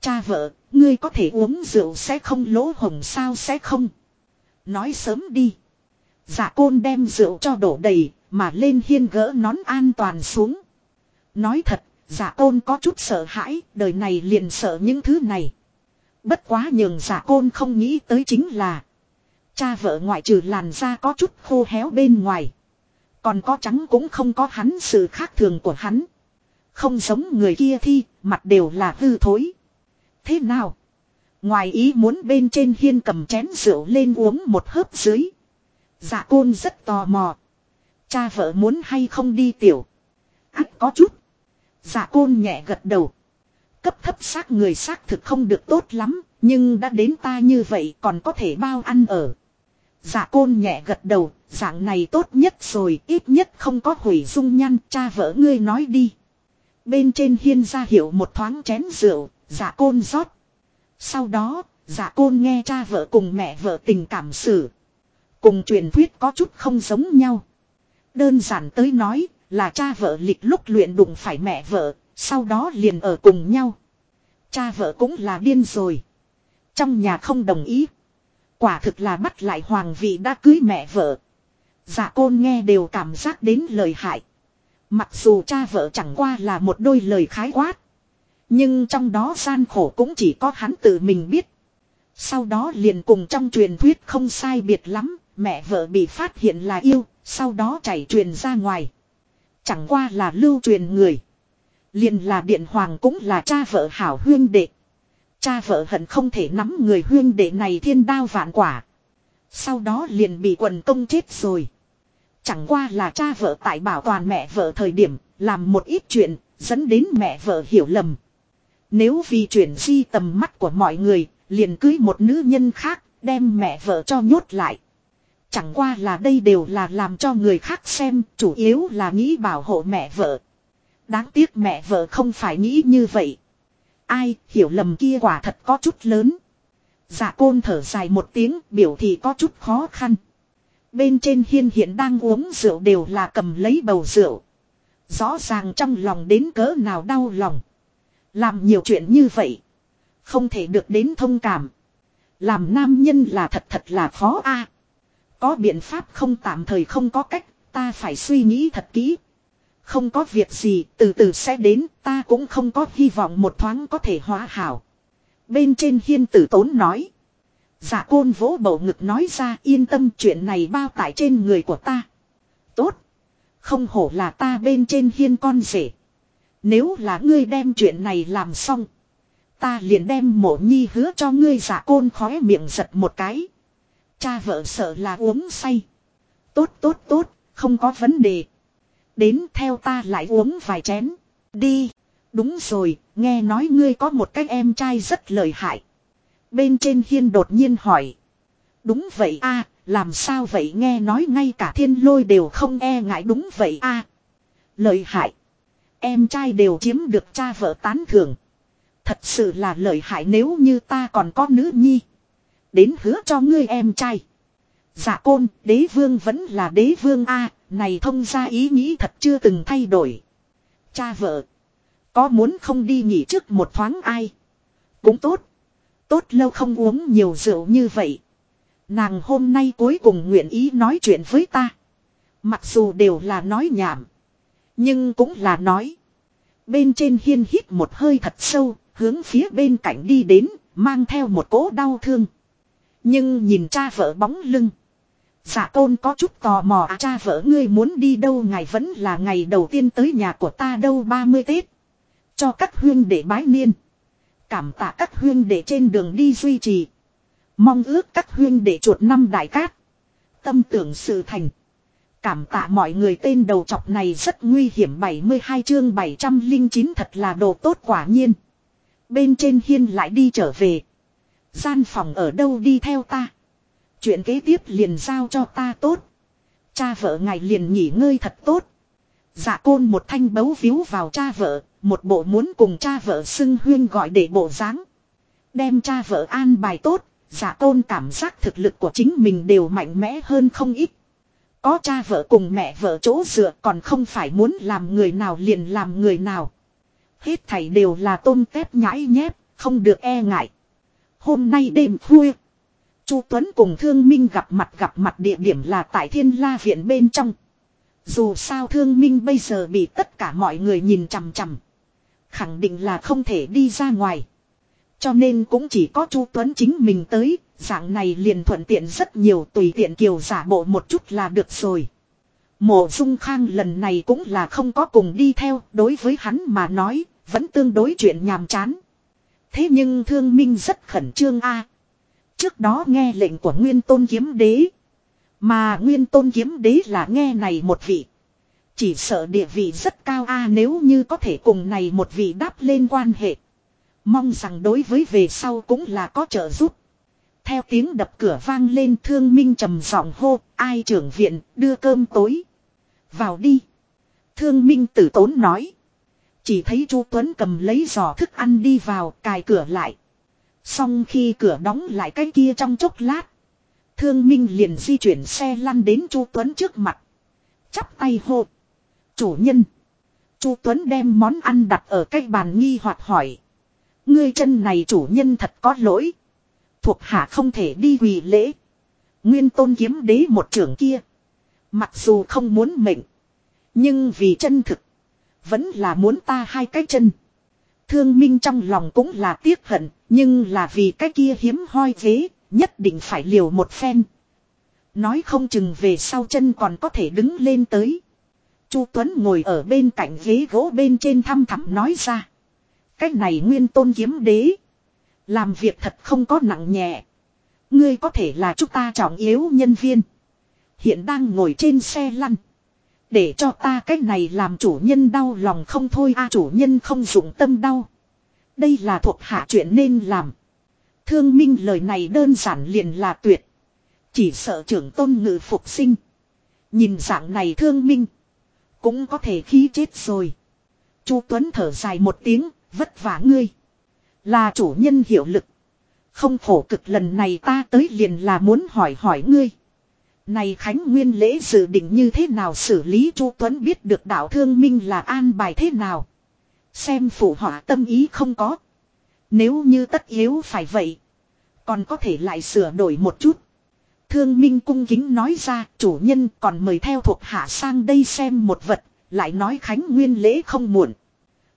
Cha vợ, ngươi có thể uống rượu sẽ không lỗ hồng sao sẽ không. Nói sớm đi. Dạ côn đem rượu cho đổ đầy, mà lên hiên gỡ nón an toàn xuống. Nói thật, giả côn có chút sợ hãi, đời này liền sợ những thứ này. Bất quá nhường giả côn không nghĩ tới chính là. Cha vợ ngoại trừ làn da có chút khô héo bên ngoài. Còn có trắng cũng không có hắn sự khác thường của hắn. Không giống người kia thi, mặt đều là hư thối. Thế nào? Ngoài ý muốn bên trên hiên cầm chén rượu lên uống một hớp dưới. Dạ côn rất tò mò. Cha vợ muốn hay không đi tiểu. ắt có chút. Dạ côn nhẹ gật đầu. Cấp thấp xác người xác thực không được tốt lắm, nhưng đã đến ta như vậy còn có thể bao ăn ở. Dạ côn nhẹ gật đầu, dạng này tốt nhất rồi, ít nhất không có hủy dung nhăn, cha vợ ngươi nói đi. Bên trên hiên ra hiểu một thoáng chén rượu, dạ côn rót. Sau đó, dạ côn nghe cha vợ cùng mẹ vợ tình cảm xử. Cùng truyền thuyết có chút không giống nhau. Đơn giản tới nói, là cha vợ lịch lúc luyện đụng phải mẹ vợ, sau đó liền ở cùng nhau. Cha vợ cũng là điên rồi. Trong nhà không đồng ý. Quả thực là bắt lại hoàng vị đã cưới mẹ vợ. Dạ côn nghe đều cảm giác đến lời hại. Mặc dù cha vợ chẳng qua là một đôi lời khái quát. Nhưng trong đó gian khổ cũng chỉ có hắn tự mình biết. Sau đó liền cùng trong truyền thuyết không sai biệt lắm, mẹ vợ bị phát hiện là yêu, sau đó chảy truyền ra ngoài. Chẳng qua là lưu truyền người. Liền là điện hoàng cũng là cha vợ hảo huyên đệ. Cha vợ hận không thể nắm người huyên đệ này thiên đao vạn quả. Sau đó liền bị quần công chết rồi. Chẳng qua là cha vợ tại bảo toàn mẹ vợ thời điểm, làm một ít chuyện, dẫn đến mẹ vợ hiểu lầm. Nếu vì chuyển di tầm mắt của mọi người, liền cưới một nữ nhân khác, đem mẹ vợ cho nhốt lại. Chẳng qua là đây đều là làm cho người khác xem, chủ yếu là nghĩ bảo hộ mẹ vợ. Đáng tiếc mẹ vợ không phải nghĩ như vậy. Ai hiểu lầm kia quả thật có chút lớn. Dạ côn thở dài một tiếng biểu thị có chút khó khăn. Bên trên hiên hiện đang uống rượu đều là cầm lấy bầu rượu. Rõ ràng trong lòng đến cỡ nào đau lòng. Làm nhiều chuyện như vậy. Không thể được đến thông cảm. Làm nam nhân là thật thật là khó a. À, có biện pháp không tạm thời không có cách, ta phải suy nghĩ thật kỹ. Không có việc gì, từ từ sẽ đến, ta cũng không có hy vọng một thoáng có thể hóa hảo. Bên trên hiên tử tốn nói. Dạ côn vỗ bầu ngực nói ra yên tâm chuyện này bao tải trên người của ta. Tốt. Không hổ là ta bên trên hiên con rể. Nếu là ngươi đem chuyện này làm xong. Ta liền đem mộ nhi hứa cho ngươi giả côn khóe miệng giật một cái. Cha vợ sợ là uống say. Tốt tốt tốt, không có vấn đề. Đến theo ta lại uống vài chén. Đi. Đúng rồi, nghe nói ngươi có một cái em trai rất lợi hại. Bên trên hiên đột nhiên hỏi. Đúng vậy a làm sao vậy nghe nói ngay cả thiên lôi đều không e ngại đúng vậy a Lợi hại. Em trai đều chiếm được cha vợ tán thưởng. Thật sự là lợi hại nếu như ta còn có nữ nhi. Đến hứa cho ngươi em trai. Dạ côn, đế vương vẫn là đế vương A, này thông ra ý nghĩ thật chưa từng thay đổi. Cha vợ. Có muốn không đi nghỉ trước một thoáng ai. Cũng tốt. Tốt lâu không uống nhiều rượu như vậy. Nàng hôm nay cuối cùng nguyện ý nói chuyện với ta. Mặc dù đều là nói nhảm. Nhưng cũng là nói. Bên trên hiên hít một hơi thật sâu, hướng phía bên cạnh đi đến, mang theo một cỗ đau thương. Nhưng nhìn cha vợ bóng lưng. Giả tôn có chút tò mò à, cha vợ ngươi muốn đi đâu ngày vẫn là ngày đầu tiên tới nhà của ta đâu 30 Tết. Cho các huyên để bái niên. Cảm tạ các huyên để trên đường đi duy trì. Mong ước các huyên để chuột năm đại cát. Tâm tưởng sự thành. Cảm tạ mọi người tên đầu chọc này rất nguy hiểm 72 chương 709 thật là đồ tốt quả nhiên. Bên trên hiên lại đi trở về. Gian phòng ở đâu đi theo ta. Chuyện kế tiếp liền giao cho ta tốt. Cha vợ ngài liền nghỉ ngơi thật tốt. Dạ côn một thanh bấu víu vào cha vợ, một bộ muốn cùng cha vợ xưng huyên gọi để bộ dáng. Đem cha vợ an bài tốt, dạ tôn cảm giác thực lực của chính mình đều mạnh mẽ hơn không ít. Có cha vợ cùng mẹ vợ chỗ dựa còn không phải muốn làm người nào liền làm người nào. Hết thảy đều là tôm tép nhãi nhép, không được e ngại. Hôm nay đêm khuya. Chu Tuấn cùng Thương Minh gặp mặt gặp mặt địa điểm là tại Thiên La Viện bên trong. Dù sao Thương Minh bây giờ bị tất cả mọi người nhìn chằm chằm. Khẳng định là không thể đi ra ngoài. Cho nên cũng chỉ có Chu Tuấn chính mình tới, dạng này liền thuận tiện rất nhiều tùy tiện kiều giả bộ một chút là được rồi. Mộ Dung Khang lần này cũng là không có cùng đi theo, đối với hắn mà nói, vẫn tương đối chuyện nhàm chán. Thế nhưng thương minh rất khẩn trương a. Trước đó nghe lệnh của Nguyên Tôn Kiếm Đế. Mà Nguyên Tôn Kiếm Đế là nghe này một vị. Chỉ sợ địa vị rất cao a nếu như có thể cùng này một vị đáp lên quan hệ. Mong rằng đối với về sau cũng là có trợ giúp. Theo tiếng đập cửa vang lên thương minh trầm giọng hô, ai trưởng viện, đưa cơm tối. Vào đi. Thương minh tử tốn nói. Chỉ thấy chu Tuấn cầm lấy giò thức ăn đi vào, cài cửa lại. Xong khi cửa đóng lại cái kia trong chốc lát. Thương minh liền di chuyển xe lăn đến chu Tuấn trước mặt. Chắp tay hô. Chủ nhân. chu Tuấn đem món ăn đặt ở cái bàn nghi hoặc hỏi. Ngươi chân này chủ nhân thật có lỗi. Thuộc hạ không thể đi quỳ lễ. Nguyên tôn kiếm đế một trưởng kia. Mặc dù không muốn mệnh. Nhưng vì chân thực. Vẫn là muốn ta hai cái chân. Thương minh trong lòng cũng là tiếc hận. Nhưng là vì cái kia hiếm hoi thế. Nhất định phải liều một phen. Nói không chừng về sau chân còn có thể đứng lên tới. Chu Tuấn ngồi ở bên cạnh ghế gỗ bên trên thăm thẳm nói ra. Cái này nguyên tôn kiếm đế. Làm việc thật không có nặng nhẹ. Ngươi có thể là chúng ta trọng yếu nhân viên. Hiện đang ngồi trên xe lăn. Để cho ta cái này làm chủ nhân đau lòng không thôi a, chủ nhân không dụng tâm đau. Đây là thuộc hạ chuyện nên làm. Thương minh lời này đơn giản liền là tuyệt. Chỉ sợ trưởng tôn ngự phục sinh. Nhìn dạng này thương minh. Cũng có thể khí chết rồi. Chu Tuấn thở dài một tiếng, vất vả ngươi. Là chủ nhân hiệu lực. Không khổ cực lần này ta tới liền là muốn hỏi hỏi ngươi. Này Khánh Nguyên lễ dự định như thế nào xử lý Chu Tuấn biết được đạo thương minh là an bài thế nào. Xem phụ họa tâm ý không có. Nếu như tất yếu phải vậy. Còn có thể lại sửa đổi một chút. Thương minh cung kính nói ra chủ nhân còn mời theo thuộc hạ sang đây xem một vật. Lại nói Khánh Nguyên lễ không muộn.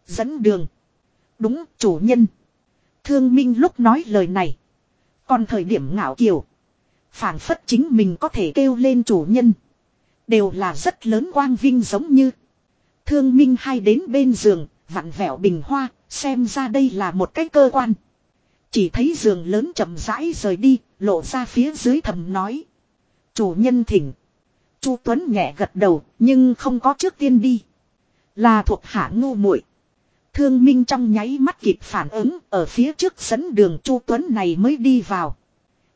Dẫn đường. Đúng chủ nhân. Thương Minh lúc nói lời này. Còn thời điểm ngạo kiều. phảng phất chính mình có thể kêu lên chủ nhân. Đều là rất lớn quang vinh giống như. Thương Minh hai đến bên giường, vặn vẹo bình hoa, xem ra đây là một cái cơ quan. Chỉ thấy giường lớn chậm rãi rời đi, lộ ra phía dưới thầm nói. Chủ nhân thỉnh. Chu Tuấn nhẹ gật đầu, nhưng không có trước tiên đi. Là thuộc hạ ngu muội. Thương Minh trong nháy mắt kịp phản ứng ở phía trước dẫn đường Chu Tuấn này mới đi vào.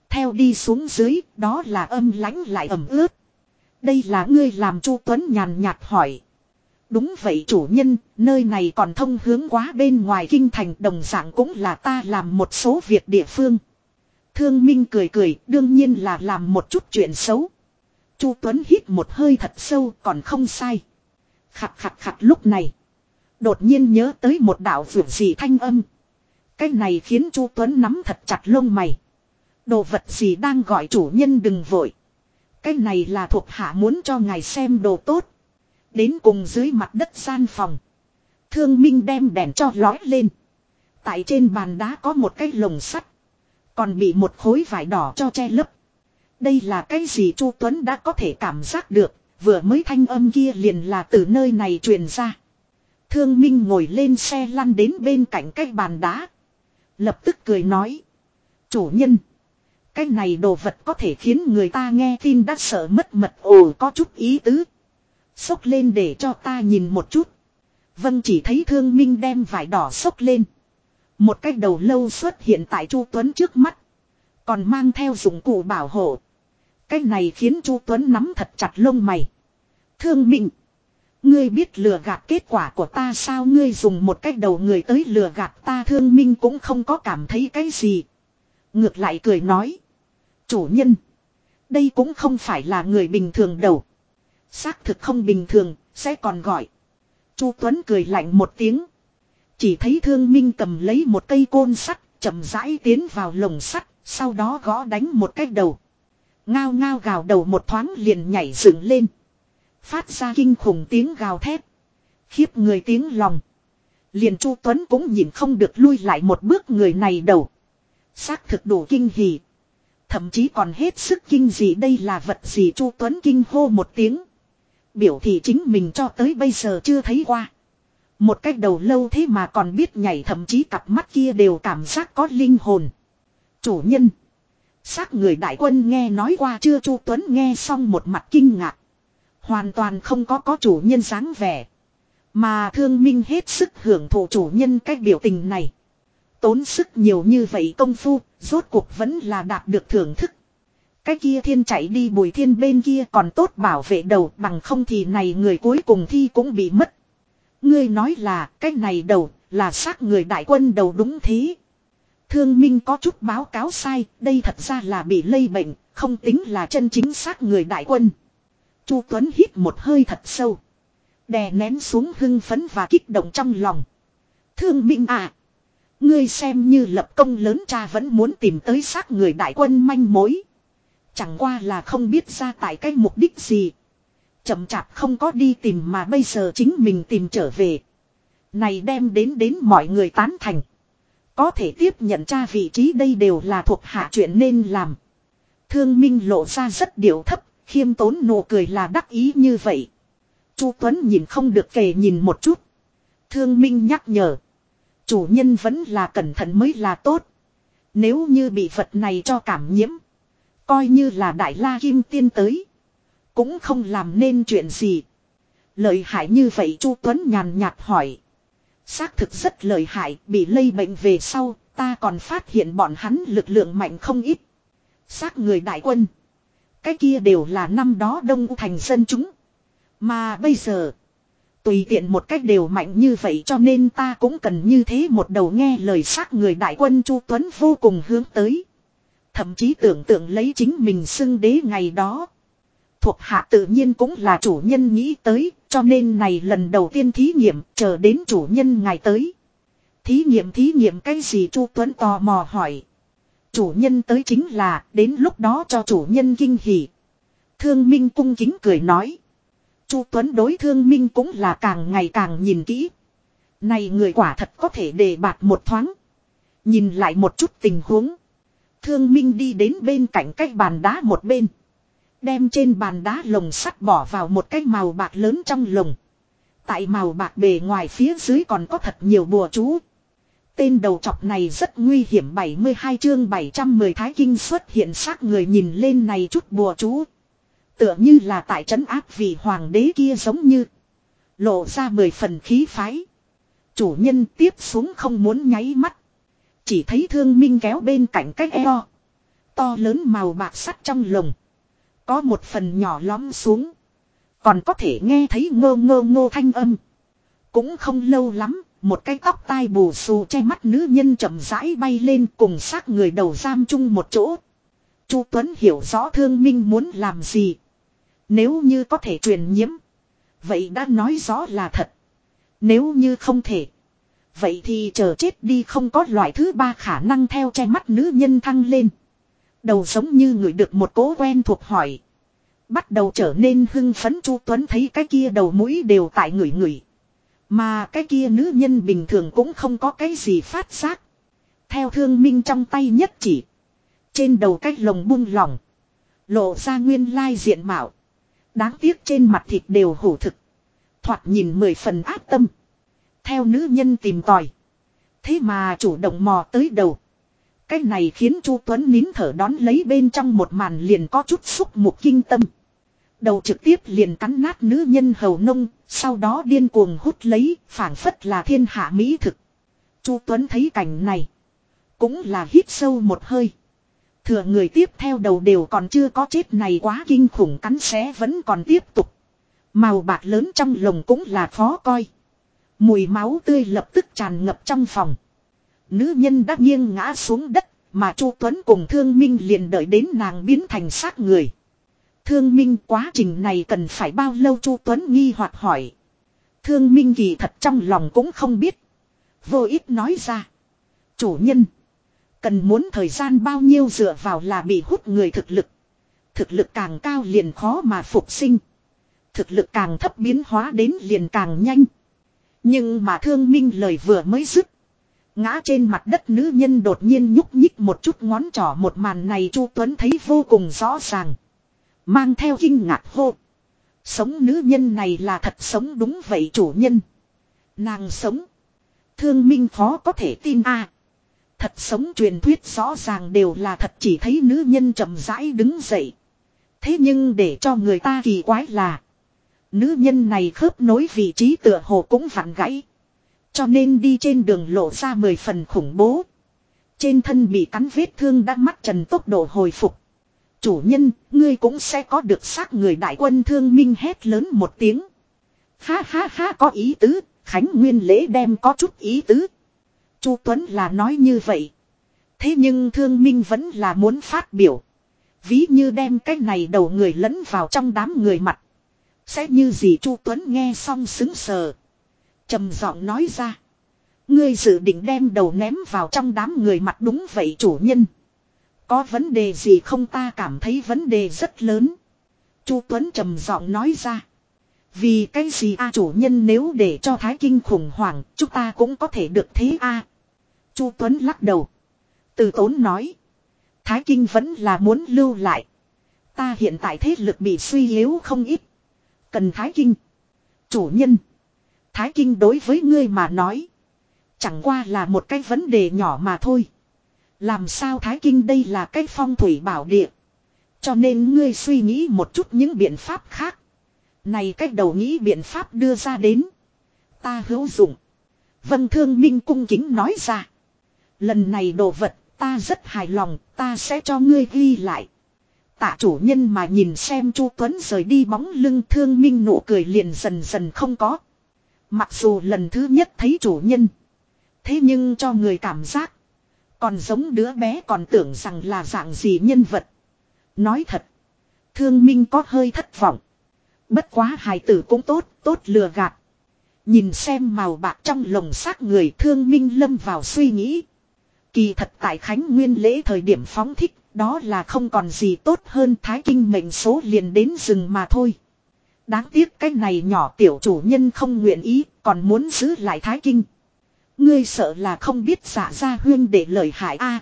Theo đi xuống dưới, đó là âm lãnh lại ẩm ướt. Đây là ngươi làm Chu Tuấn nhàn nhạt hỏi. Đúng vậy chủ nhân, nơi này còn thông hướng quá bên ngoài kinh thành đồng dạng cũng là ta làm một số việc địa phương. Thương Minh cười cười, đương nhiên là làm một chút chuyện xấu. Chu Tuấn hít một hơi thật sâu còn không sai. Khặt khặt khặt lúc này. Đột nhiên nhớ tới một đạo vượt gì thanh âm. Cái này khiến Chu Tuấn nắm thật chặt lông mày. Đồ vật gì đang gọi chủ nhân đừng vội. Cái này là thuộc hạ muốn cho ngài xem đồ tốt. Đến cùng dưới mặt đất gian phòng. Thương Minh đem đèn cho lói lên. Tại trên bàn đá có một cái lồng sắt. Còn bị một khối vải đỏ cho che lấp. Đây là cái gì Chu Tuấn đã có thể cảm giác được. Vừa mới thanh âm kia liền là từ nơi này truyền ra. Thương Minh ngồi lên xe lăn đến bên cạnh cái bàn đá. Lập tức cười nói. Chủ nhân. Cái này đồ vật có thể khiến người ta nghe tin đã sợ mất mật ồ, có chút ý tứ. Xốc lên để cho ta nhìn một chút. Vâng chỉ thấy thương minh đem vải đỏ xốc lên. Một cái đầu lâu xuất hiện tại Chu Tuấn trước mắt. Còn mang theo dụng cụ bảo hộ. Cái này khiến Chu Tuấn nắm thật chặt lông mày. Thương minh. Ngươi biết lừa gạt kết quả của ta sao ngươi dùng một cách đầu người tới lừa gạt ta thương minh cũng không có cảm thấy cái gì. Ngược lại cười nói. Chủ nhân. Đây cũng không phải là người bình thường đầu. Xác thực không bình thường, sẽ còn gọi. Chu Tuấn cười lạnh một tiếng. Chỉ thấy thương minh cầm lấy một cây côn sắt, chậm rãi tiến vào lồng sắt, sau đó gõ đánh một cách đầu. Ngao ngao gào đầu một thoáng liền nhảy dựng lên. Phát ra kinh khủng tiếng gào thét. Khiếp người tiếng lòng. Liền Chu Tuấn cũng nhìn không được lui lại một bước người này đầu. Xác thực đủ kinh hỉ. Thậm chí còn hết sức kinh dị đây là vật gì Chu Tuấn kinh hô một tiếng. Biểu thị chính mình cho tới bây giờ chưa thấy qua. Một cách đầu lâu thế mà còn biết nhảy thậm chí cặp mắt kia đều cảm giác có linh hồn. Chủ nhân. Xác người đại quân nghe nói qua chưa Chu Tuấn nghe xong một mặt kinh ngạc. Hoàn toàn không có có chủ nhân dáng vẻ. Mà thương minh hết sức hưởng thụ chủ nhân cách biểu tình này. Tốn sức nhiều như vậy công phu, rốt cuộc vẫn là đạt được thưởng thức. Cái kia thiên chạy đi bùi thiên bên kia còn tốt bảo vệ đầu bằng không thì này người cuối cùng thi cũng bị mất. Ngươi nói là cái này đầu là xác người đại quân đầu đúng thế. Thương Minh có chút báo cáo sai, đây thật ra là bị lây bệnh, không tính là chân chính xác người đại quân. Chu Tuấn hít một hơi thật sâu. Đè nén xuống hưng phấn và kích động trong lòng. Thương Minh à! Ngươi xem như lập công lớn cha vẫn muốn tìm tới xác người đại quân manh mối. Chẳng qua là không biết ra tại cái mục đích gì. Chậm chạp không có đi tìm mà bây giờ chính mình tìm trở về. Này đem đến đến mọi người tán thành. Có thể tiếp nhận tra vị trí đây đều là thuộc hạ chuyện nên làm. Thương Minh lộ ra rất điệu thấp, khiêm tốn nụ cười là đắc ý như vậy. Chu Tuấn nhìn không được kề nhìn một chút. Thương Minh nhắc nhở. Chủ nhân vẫn là cẩn thận mới là tốt. Nếu như bị vật này cho cảm nhiễm. Coi như là đại la kim tiên tới. Cũng không làm nên chuyện gì. Lợi hại như vậy Chu Tuấn nhàn nhạt hỏi. Xác thực rất lợi hại, bị lây bệnh về sau, ta còn phát hiện bọn hắn lực lượng mạnh không ít. Xác người đại quân. Cái kia đều là năm đó đông thành dân chúng. Mà bây giờ, tùy tiện một cách đều mạnh như vậy cho nên ta cũng cần như thế một đầu nghe lời xác người đại quân Chu Tuấn vô cùng hướng tới. Thậm chí tưởng tượng lấy chính mình xưng đế ngày đó. Thuộc hạ tự nhiên cũng là chủ nhân nghĩ tới, cho nên này lần đầu tiên thí nghiệm, chờ đến chủ nhân ngày tới. Thí nghiệm thí nghiệm cái gì Chu Tuấn tò mò hỏi. Chủ nhân tới chính là, đến lúc đó cho chủ nhân kinh hỉ. Thương Minh cung kính cười nói. Chu Tuấn đối Thương Minh cũng là càng ngày càng nhìn kỹ. Này người quả thật có thể đề bạt một thoáng. Nhìn lại một chút tình huống. Thương Minh đi đến bên cạnh cái bàn đá một bên. Đem trên bàn đá lồng sắt bỏ vào một cái màu bạc lớn trong lồng. Tại màu bạc bề ngoài phía dưới còn có thật nhiều bùa chú. Tên đầu chọc này rất nguy hiểm 72 chương 710 Thái Kinh xuất hiện xác người nhìn lên này chút bùa chú. Tựa như là tại trấn áp vì hoàng đế kia giống như. Lộ ra mười phần khí phái. Chủ nhân tiếp xuống không muốn nháy mắt. Chỉ thấy thương minh kéo bên cạnh cái eo. To lớn màu bạc sắt trong lồng. Có một phần nhỏ lõm xuống. Còn có thể nghe thấy ngô ngô ngô thanh âm. Cũng không lâu lắm, một cái tóc tai bù xù che mắt nữ nhân chậm rãi bay lên cùng xác người đầu giam chung một chỗ. Chu Tuấn hiểu rõ thương minh muốn làm gì. Nếu như có thể truyền nhiễm. Vậy đã nói rõ là thật. Nếu như không thể. Vậy thì chờ chết đi không có loại thứ ba khả năng theo che mắt nữ nhân thăng lên. Đầu giống như người được một cố quen thuộc hỏi. Bắt đầu trở nên hưng phấn Chu Tuấn thấy cái kia đầu mũi đều tại người người. Mà cái kia nữ nhân bình thường cũng không có cái gì phát giác. Theo thương minh trong tay nhất chỉ. Trên đầu cách lồng buông lỏng. Lộ ra nguyên lai diện mạo. Đáng tiếc trên mặt thịt đều hổ thực. Thoạt nhìn mười phần áp tâm. Theo nữ nhân tìm tòi. Thế mà chủ động mò tới đầu. Cái này khiến Chu Tuấn nín thở đón lấy bên trong một màn liền có chút xúc mục kinh tâm. Đầu trực tiếp liền cắn nát nữ nhân hầu nông, sau đó điên cuồng hút lấy, phản phất là thiên hạ mỹ thực. Chu Tuấn thấy cảnh này, cũng là hít sâu một hơi. Thừa người tiếp theo đầu đều còn chưa có chết này quá kinh khủng cắn xé vẫn còn tiếp tục. Màu bạc lớn trong lồng cũng là khó coi. Mùi máu tươi lập tức tràn ngập trong phòng. Nữ nhân đã nghiêng ngã xuống đất, mà Chu Tuấn cùng Thương Minh liền đợi đến nàng biến thành xác người. Thương Minh quá trình này cần phải bao lâu Chu Tuấn nghi hoặc hỏi. Thương Minh kỳ thật trong lòng cũng không biết. Vô ít nói ra. Chủ nhân. Cần muốn thời gian bao nhiêu dựa vào là bị hút người thực lực. Thực lực càng cao liền khó mà phục sinh. Thực lực càng thấp biến hóa đến liền càng nhanh. Nhưng mà thương minh lời vừa mới dứt. Ngã trên mặt đất nữ nhân đột nhiên nhúc nhích một chút ngón trỏ một màn này Chu Tuấn thấy vô cùng rõ ràng. Mang theo kinh ngạc hô. Sống nữ nhân này là thật sống đúng vậy chủ nhân. Nàng sống. Thương minh khó có thể tin a Thật sống truyền thuyết rõ ràng đều là thật chỉ thấy nữ nhân chậm rãi đứng dậy. Thế nhưng để cho người ta kỳ quái là. Nữ nhân này khớp nối vị trí tựa hồ cũng vặn gãy. Cho nên đi trên đường lộ ra mười phần khủng bố. Trên thân bị cắn vết thương đã mắt trần tốc độ hồi phục. Chủ nhân, ngươi cũng sẽ có được xác người đại quân thương minh hét lớn một tiếng. Ha ha ha có ý tứ, Khánh Nguyên lễ đem có chút ý tứ. Chu Tuấn là nói như vậy. Thế nhưng thương minh vẫn là muốn phát biểu. Ví như đem cái này đầu người lẫn vào trong đám người mặt. Sẽ như gì Chu Tuấn nghe xong xứng sờ. trầm giọng nói ra. Ngươi dự định đem đầu ném vào trong đám người mặt đúng vậy chủ nhân. Có vấn đề gì không ta cảm thấy vấn đề rất lớn. Chu Tuấn trầm giọng nói ra. Vì cái gì a chủ nhân nếu để cho Thái Kinh khủng hoảng, chúng ta cũng có thể được thế a. Chu Tuấn lắc đầu. Từ tốn nói. Thái Kinh vẫn là muốn lưu lại. Ta hiện tại thế lực bị suy yếu không ít. Cần Thái Kinh. Chủ nhân. Thái Kinh đối với ngươi mà nói. Chẳng qua là một cái vấn đề nhỏ mà thôi. Làm sao Thái Kinh đây là cái phong thủy bảo địa. Cho nên ngươi suy nghĩ một chút những biện pháp khác. Này cách đầu nghĩ biện pháp đưa ra đến. Ta hữu dụng. Vân Thương Minh cung kính nói ra. Lần này đồ vật ta rất hài lòng, ta sẽ cho ngươi ghi lại. Tạ chủ nhân mà nhìn xem Chu Tuấn rời đi bóng lưng thương minh nụ cười liền dần dần không có. Mặc dù lần thứ nhất thấy chủ nhân. Thế nhưng cho người cảm giác. Còn giống đứa bé còn tưởng rằng là dạng gì nhân vật. Nói thật. Thương minh có hơi thất vọng. Bất quá hài tử cũng tốt, tốt lừa gạt. Nhìn xem màu bạc trong lồng xác người thương minh lâm vào suy nghĩ. Kỳ thật tại Khánh Nguyên lễ thời điểm phóng thích, đó là không còn gì tốt hơn Thái Kinh mệnh số liền đến rừng mà thôi. Đáng tiếc cái này nhỏ tiểu chủ nhân không nguyện ý, còn muốn giữ lại Thái Kinh. Ngươi sợ là không biết giả ra huyên để lời hại a.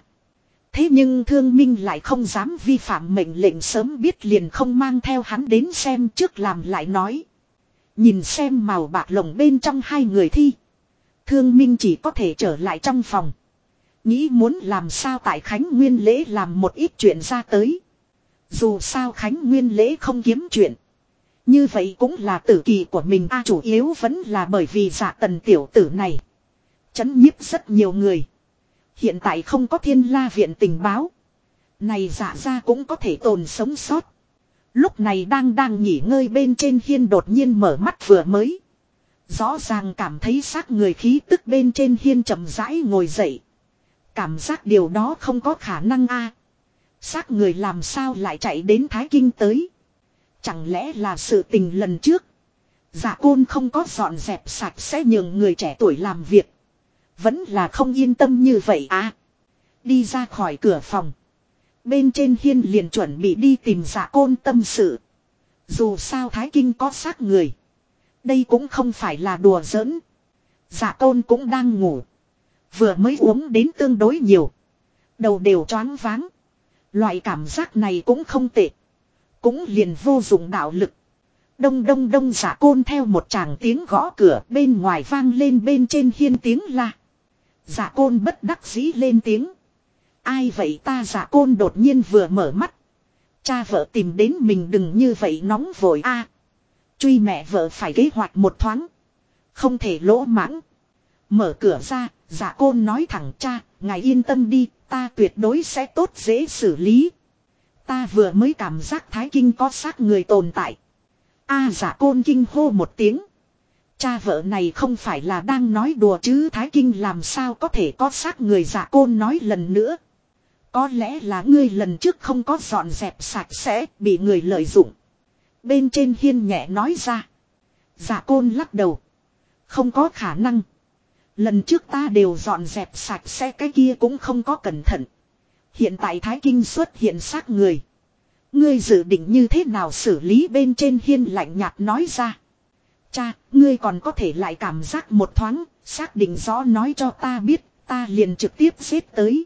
thế nhưng thương minh lại không dám vi phạm mệnh lệnh sớm biết liền không mang theo hắn đến xem trước làm lại nói. Nhìn xem màu bạc lồng bên trong hai người thi. Thương minh chỉ có thể trở lại trong phòng. Nghĩ muốn làm sao tại Khánh Nguyên lễ làm một ít chuyện ra tới. Dù sao Khánh Nguyên lễ không kiếm chuyện. Như vậy cũng là tử kỳ của mình a, chủ yếu vẫn là bởi vì giả tần tiểu tử này. Chấn nhiếp rất nhiều người. Hiện tại không có thiên la viện tình báo. Này dạ giả ra cũng có thể tồn sống sót. Lúc này đang đang nghỉ ngơi bên trên hiên đột nhiên mở mắt vừa mới. Rõ ràng cảm thấy xác người khí tức bên trên hiên chậm rãi ngồi dậy. Cảm giác điều đó không có khả năng a. À. Xác người làm sao lại chạy đến Thái Kinh tới. Chẳng lẽ là sự tình lần trước. Dạ côn không có dọn dẹp sạch sẽ nhường người trẻ tuổi làm việc. Vẫn là không yên tâm như vậy à. Đi ra khỏi cửa phòng. Bên trên hiên liền chuẩn bị đi tìm dạ côn tâm sự. Dù sao Thái Kinh có xác người. Đây cũng không phải là đùa giỡn. Dạ côn cũng đang ngủ. Vừa mới uống đến tương đối nhiều. Đầu đều choáng váng. Loại cảm giác này cũng không tệ. Cũng liền vô dụng đạo lực. Đông đông đông giả côn theo một chàng tiếng gõ cửa bên ngoài vang lên bên trên hiên tiếng la. Giả côn bất đắc dĩ lên tiếng. Ai vậy ta giả côn đột nhiên vừa mở mắt. Cha vợ tìm đến mình đừng như vậy nóng vội a. truy mẹ vợ phải kế hoạch một thoáng. Không thể lỗ mãng. Mở cửa ra, Dạ côn nói thẳng cha, ngài yên tâm đi, ta tuyệt đối sẽ tốt dễ xử lý. Ta vừa mới cảm giác Thái Kinh có xác người tồn tại. A giả côn kinh hô một tiếng. Cha vợ này không phải là đang nói đùa chứ Thái Kinh làm sao có thể có xác người giả côn nói lần nữa. Có lẽ là ngươi lần trước không có dọn dẹp sạch sẽ bị người lợi dụng. Bên trên hiên nhẹ nói ra. Giả côn lắc đầu. Không có khả năng. Lần trước ta đều dọn dẹp sạch sẽ cái kia cũng không có cẩn thận. Hiện tại Thái Kinh xuất hiện xác người. Ngươi dự định như thế nào xử lý bên trên hiên lạnh nhạt nói ra. Cha, ngươi còn có thể lại cảm giác một thoáng, xác định rõ nói cho ta biết, ta liền trực tiếp xếp tới.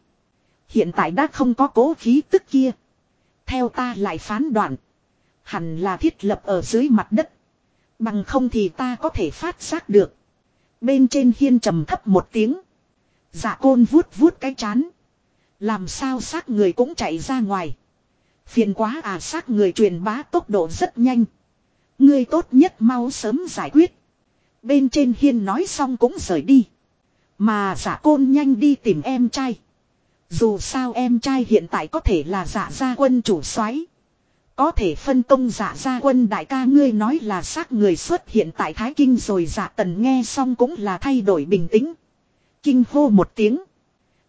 Hiện tại đã không có cố khí tức kia. Theo ta lại phán đoạn. Hẳn là thiết lập ở dưới mặt đất. Bằng không thì ta có thể phát giác được. Bên trên hiên trầm thấp một tiếng. Dạ côn vuốt vuốt cái chán. Làm sao xác người cũng chạy ra ngoài. Phiền quá à xác người truyền bá tốc độ rất nhanh. Ngươi tốt nhất mau sớm giải quyết. Bên trên hiên nói xong cũng rời đi. Mà giả côn nhanh đi tìm em trai. Dù sao em trai hiện tại có thể là giả gia quân chủ soái có thể phân công giả gia quân đại ca ngươi nói là xác người xuất hiện tại Thái Kinh rồi giả tần nghe xong cũng là thay đổi bình tĩnh. Kinh hô một tiếng.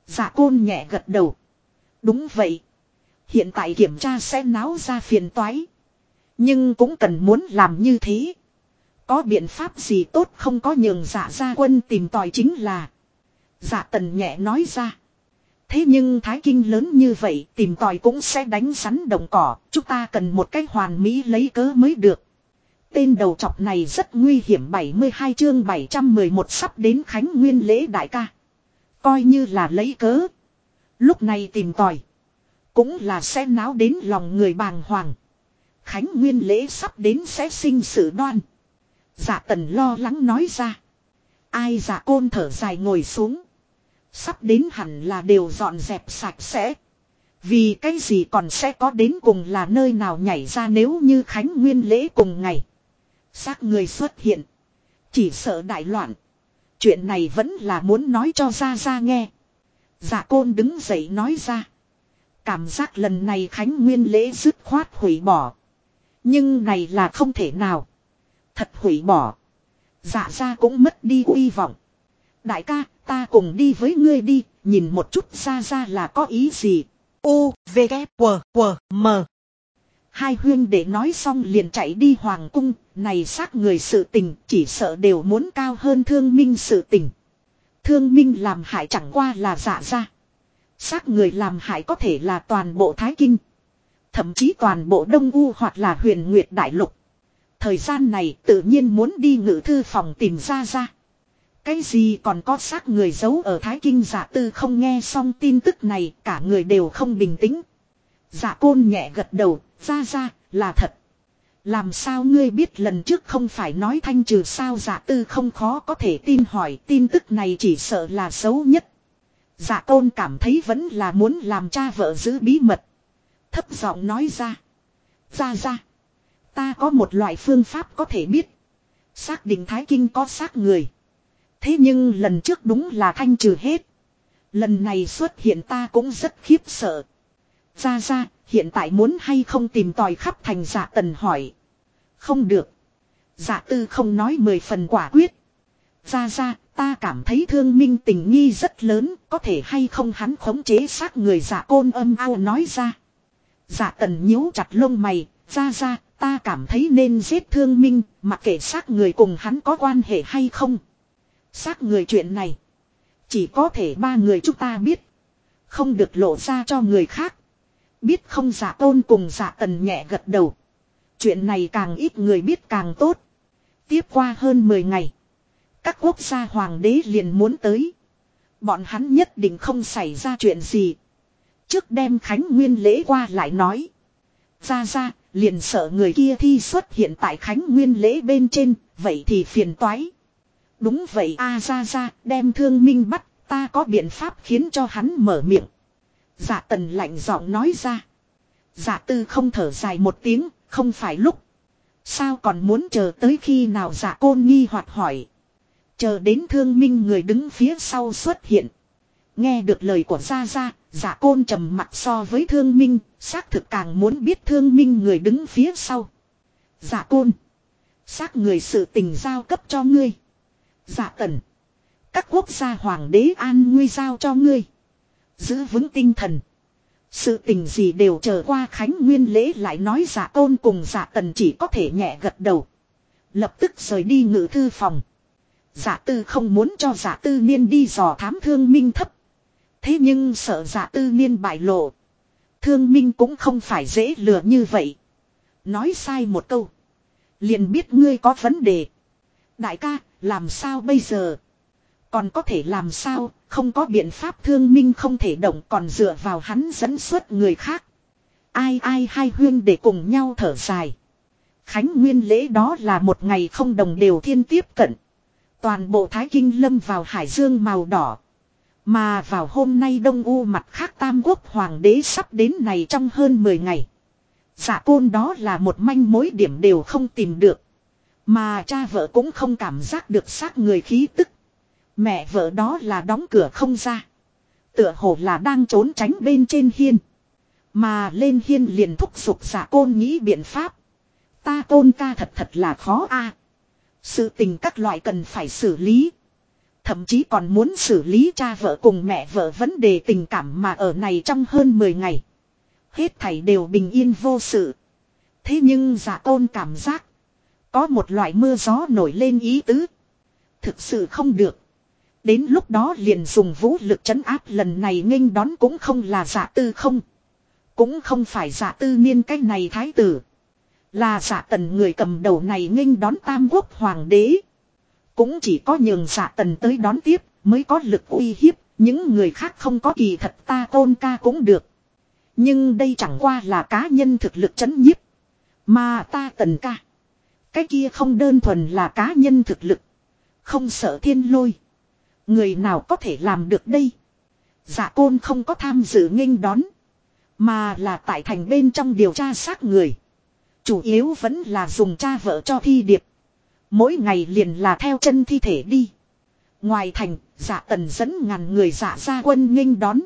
Giả côn nhẹ gật đầu. Đúng vậy. Hiện tại kiểm tra sẽ náo ra phiền toái. Nhưng cũng cần muốn làm như thế. Có biện pháp gì tốt không có nhường giả gia quân tìm tòi chính là. Giả tần nhẹ nói ra. Thế nhưng thái kinh lớn như vậy, tìm tòi cũng sẽ đánh rắn đồng cỏ. Chúng ta cần một cách hoàn mỹ lấy cớ mới được. Tên đầu chọc này rất nguy hiểm 72 chương 711 sắp đến Khánh Nguyên lễ đại ca. Coi như là lấy cớ. Lúc này tìm tòi. Cũng là sẽ náo đến lòng người bàng hoàng. Khánh Nguyên lễ sắp đến sẽ sinh sự đoan. Dạ tần lo lắng nói ra. Ai dạ côn thở dài ngồi xuống. Sắp đến hẳn là đều dọn dẹp sạch sẽ. Vì cái gì còn sẽ có đến cùng là nơi nào nhảy ra nếu như Khánh Nguyên lễ cùng ngày. Xác người xuất hiện. Chỉ sợ đại loạn. Chuyện này vẫn là muốn nói cho ra ra nghe. Dạ côn đứng dậy nói ra. Cảm giác lần này Khánh Nguyên lễ dứt khoát hủy bỏ. Nhưng này là không thể nào. Thật hủy bỏ. Dạ ra cũng mất đi uy vọng. Đại ca, ta cùng đi với ngươi đi, nhìn một chút ra ra là có ý gì. U, V, K, W, W, M. Hai huyên để nói xong liền chạy đi hoàng cung, này xác người sự tình, chỉ sợ đều muốn cao hơn thương minh sự tình. Thương minh làm hại chẳng qua là giả ra. Xác người làm hại có thể là toàn bộ Thái Kinh. Thậm chí toàn bộ Đông U hoặc là huyền Nguyệt Đại Lục. Thời gian này tự nhiên muốn đi ngự thư phòng tìm ra ra. Cái gì còn có xác người giấu ở Thái Kinh giả tư không nghe xong tin tức này cả người đều không bình tĩnh. Giả côn nhẹ gật đầu, ra ra, là thật. Làm sao ngươi biết lần trước không phải nói thanh trừ sao giả tư không khó có thể tin hỏi tin tức này chỉ sợ là xấu nhất. Giả tôn cảm thấy vẫn là muốn làm cha vợ giữ bí mật. Thấp giọng nói ra. Ra ra. Ta có một loại phương pháp có thể biết. Xác định Thái Kinh có xác người. Thế nhưng lần trước đúng là thanh trừ hết. Lần này xuất hiện ta cũng rất khiếp sợ. Ra ra, hiện tại muốn hay không tìm tòi khắp thành giả tần hỏi. Không được. Giả tư không nói mười phần quả quyết. Ra ra, ta cảm thấy thương minh tình nghi rất lớn, có thể hay không hắn khống chế xác người giả côn âm ao nói ra. Giả tần nhíu chặt lông mày, ra ra, ta cảm thấy nên giết thương minh, mặc kệ xác người cùng hắn có quan hệ hay không. Xác người chuyện này, chỉ có thể ba người chúng ta biết. Không được lộ ra cho người khác. Biết không giả tôn cùng giả tần nhẹ gật đầu. Chuyện này càng ít người biết càng tốt. Tiếp qua hơn 10 ngày. Các quốc gia hoàng đế liền muốn tới. Bọn hắn nhất định không xảy ra chuyện gì. Trước đem Khánh Nguyên lễ qua lại nói. Ra ra, liền sợ người kia thi xuất hiện tại Khánh Nguyên lễ bên trên, vậy thì phiền toái. Đúng vậy a ra ra, đem thương minh bắt, ta có biện pháp khiến cho hắn mở miệng. Dạ tần lạnh giọng nói ra. Dạ tư không thở dài một tiếng, không phải lúc. Sao còn muốn chờ tới khi nào dạ côn nghi hoặc hỏi. Chờ đến thương minh người đứng phía sau xuất hiện. Nghe được lời của Gia Gia, giả côn trầm mặt so với thương minh, xác thực càng muốn biết thương minh người đứng phía sau. Giả côn. Xác người sự tình giao cấp cho ngươi. Dạ tần. Các quốc gia hoàng đế an nguy giao cho ngươi. Giữ vững tinh thần. Sự tình gì đều chờ qua khánh nguyên lễ lại nói giả tôn cùng giả tần chỉ có thể nhẹ gật đầu. Lập tức rời đi ngự thư phòng. Giả tư không muốn cho giả tư niên đi dò thám thương minh thấp. Thế nhưng sợ giả tư niên bại lộ. Thương minh cũng không phải dễ lừa như vậy. Nói sai một câu. Liền biết ngươi có vấn đề. Đại ca, làm sao bây giờ? Còn có thể làm sao, không có biện pháp thương minh không thể động còn dựa vào hắn dẫn xuất người khác. Ai ai hai huyên để cùng nhau thở dài. Khánh Nguyên lễ đó là một ngày không đồng đều thiên tiếp cận. Toàn bộ Thái Kinh lâm vào hải dương màu đỏ. Mà vào hôm nay Đông U mặt khác Tam Quốc Hoàng đế sắp đến này trong hơn 10 ngày. Giả côn đó là một manh mối điểm đều không tìm được. Mà cha vợ cũng không cảm giác được xác người khí tức. Mẹ vợ đó là đóng cửa không ra. Tựa hồ là đang trốn tránh bên trên hiên. Mà lên hiên liền thúc giục giả côn nghĩ biện pháp. Ta côn ca thật thật là khó a. Sự tình các loại cần phải xử lý. Thậm chí còn muốn xử lý cha vợ cùng mẹ vợ vấn đề tình cảm mà ở này trong hơn 10 ngày. Hết thảy đều bình yên vô sự. Thế nhưng giả tôn cảm giác. Có một loại mưa gió nổi lên ý tứ. Thực sự không được. Đến lúc đó liền dùng vũ lực chấn áp lần này nghênh đón cũng không là giả tư không. Cũng không phải giả tư niên cách này thái tử. Là giả tần người cầm đầu này nghênh đón tam quốc hoàng đế. Cũng chỉ có nhường giả tần tới đón tiếp mới có lực uy hiếp. Những người khác không có kỳ thật ta tôn ca cũng được. Nhưng đây chẳng qua là cá nhân thực lực chấn nhiếp. Mà ta tần ca. Cái kia không đơn thuần là cá nhân thực lực. Không sợ thiên lôi. Người nào có thể làm được đây? Dạ côn không có tham dự nghênh đón. Mà là tại thành bên trong điều tra xác người. Chủ yếu vẫn là dùng cha vợ cho thi điệp. Mỗi ngày liền là theo chân thi thể đi. Ngoài thành, dạ tần dẫn ngàn người dạ ra quân nghênh đón.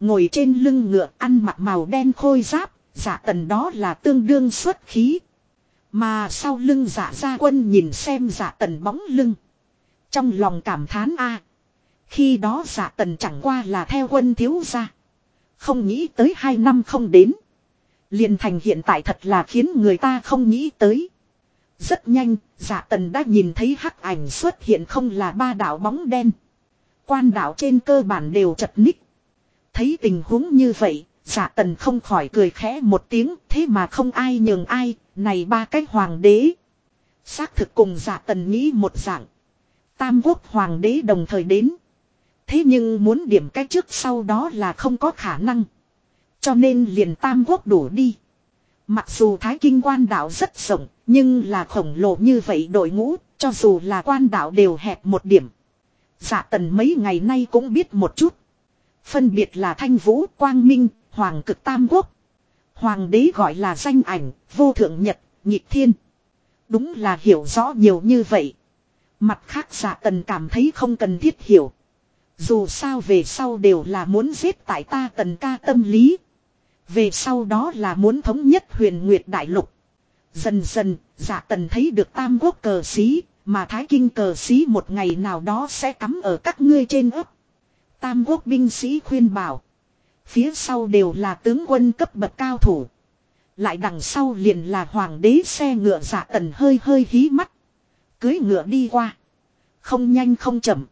Ngồi trên lưng ngựa ăn mặc màu đen khôi giáp, dạ tần đó là tương đương xuất khí. Mà sau lưng giả ra quân nhìn xem giả tần bóng lưng. Trong lòng cảm thán a Khi đó giả tần chẳng qua là theo quân thiếu gia. Không nghĩ tới hai năm không đến. liền thành hiện tại thật là khiến người ta không nghĩ tới. Rất nhanh, giả tần đã nhìn thấy hắc ảnh xuất hiện không là ba đạo bóng đen. Quan đạo trên cơ bản đều chật ních. Thấy tình huống như vậy, dạ tần không khỏi cười khẽ một tiếng, thế mà không ai nhường ai, này ba cái hoàng đế. Xác thực cùng dạ tần nghĩ một dạng. Tam quốc hoàng đế đồng thời đến. Thế nhưng muốn điểm cách trước sau đó là không có khả năng. Cho nên liền tam quốc đổ đi. Mặc dù thái kinh quan đạo rất rộng, nhưng là khổng lồ như vậy đội ngũ, cho dù là quan đạo đều hẹp một điểm. Dạ tần mấy ngày nay cũng biết một chút. Phân biệt là thanh vũ, quang minh, hoàng cực tam quốc. Hoàng đế gọi là danh ảnh, vô thượng nhật, nhịp thiên. Đúng là hiểu rõ nhiều như vậy. Mặt khác giả tần cảm thấy không cần thiết hiểu. Dù sao về sau đều là muốn giết tại ta tần ca tâm lý. Về sau đó là muốn thống nhất huyền nguyệt đại lục. Dần dần, giả tần thấy được tam quốc cờ xí, mà thái kinh cờ xí một ngày nào đó sẽ cắm ở các ngươi trên ấp. Tam quốc binh sĩ khuyên bảo. Phía sau đều là tướng quân cấp bậc cao thủ. Lại đằng sau liền là hoàng đế xe ngựa giả tần hơi hơi hí mắt. Cưới ngựa đi qua. Không nhanh không chậm.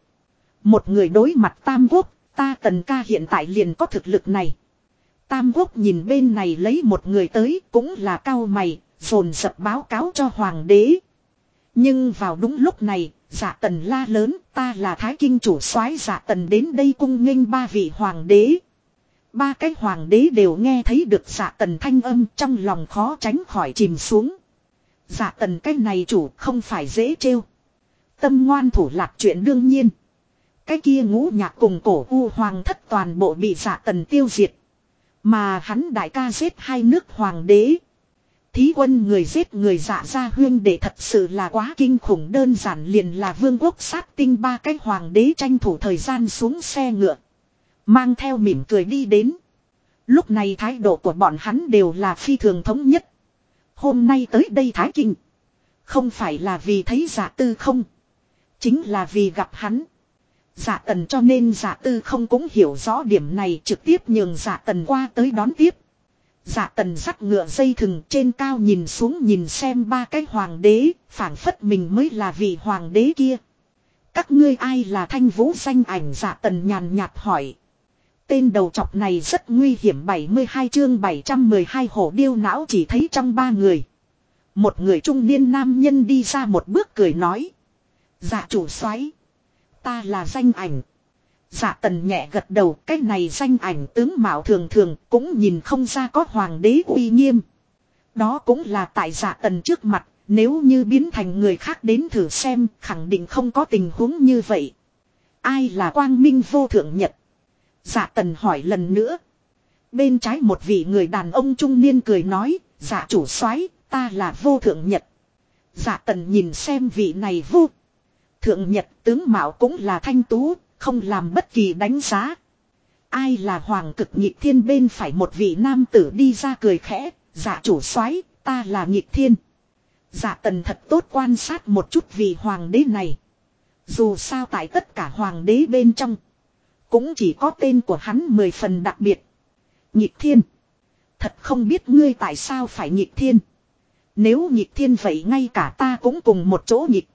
Một người đối mặt Tam Quốc, ta tần ca hiện tại liền có thực lực này. Tam Quốc nhìn bên này lấy một người tới cũng là cao mày, dồn dập báo cáo cho hoàng đế. Nhưng vào đúng lúc này, giả tần la lớn, ta là thái kinh chủ soái giả tần đến đây cung nghênh ba vị hoàng đế. Ba cái hoàng đế đều nghe thấy được giả tần thanh âm trong lòng khó tránh khỏi chìm xuống. Giả tần cái này chủ không phải dễ trêu. Tâm ngoan thủ lạc chuyện đương nhiên. Cái kia ngũ nhạc cùng cổ u hoàng thất toàn bộ bị giả tần tiêu diệt. Mà hắn đại ca giết hai nước hoàng đế. Thí quân người giết người giả ra huyên để thật sự là quá kinh khủng đơn giản liền là vương quốc sát tinh ba cái hoàng đế tranh thủ thời gian xuống xe ngựa. Mang theo mỉm cười đi đến. Lúc này thái độ của bọn hắn đều là phi thường thống nhất. Hôm nay tới đây Thái Kinh. Không phải là vì thấy giả tư không. Chính là vì gặp hắn. Giả tần cho nên giả tư không cũng hiểu rõ điểm này trực tiếp nhường giả tần qua tới đón tiếp. Giả tần dắt ngựa dây thừng trên cao nhìn xuống nhìn xem ba cái hoàng đế, phảng phất mình mới là vị hoàng đế kia. Các ngươi ai là thanh vũ danh ảnh giả tần nhàn nhạt hỏi. Tên đầu chọc này rất nguy hiểm 72 chương 712 hổ điêu não chỉ thấy trong ba người. Một người trung niên nam nhân đi ra một bước cười nói. Dạ chủ xoáy. Ta là danh ảnh. Dạ tần nhẹ gật đầu, cái này danh ảnh tướng mạo thường thường cũng nhìn không ra có hoàng đế uy nghiêm. Đó cũng là tại dạ tần trước mặt, nếu như biến thành người khác đến thử xem, khẳng định không có tình huống như vậy. Ai là quang minh vô thượng nhật? Dạ tần hỏi lần nữa. Bên trái một vị người đàn ông trung niên cười nói, dạ chủ soái ta là vô thượng nhật. Dạ tần nhìn xem vị này vô. Thượng nhật tướng mạo cũng là thanh tú, không làm bất kỳ đánh giá. Ai là hoàng cực nhị thiên bên phải một vị nam tử đi ra cười khẽ, dạ chủ soái ta là nhị thiên. Dạ tần thật tốt quan sát một chút vị hoàng đế này. Dù sao tại tất cả hoàng đế bên trong. Cũng chỉ có tên của hắn mười phần đặc biệt. Nhịp thiên. Thật không biết ngươi tại sao phải nhịp thiên. Nếu nhịp thiên vậy ngay cả ta cũng cùng một chỗ nhịp.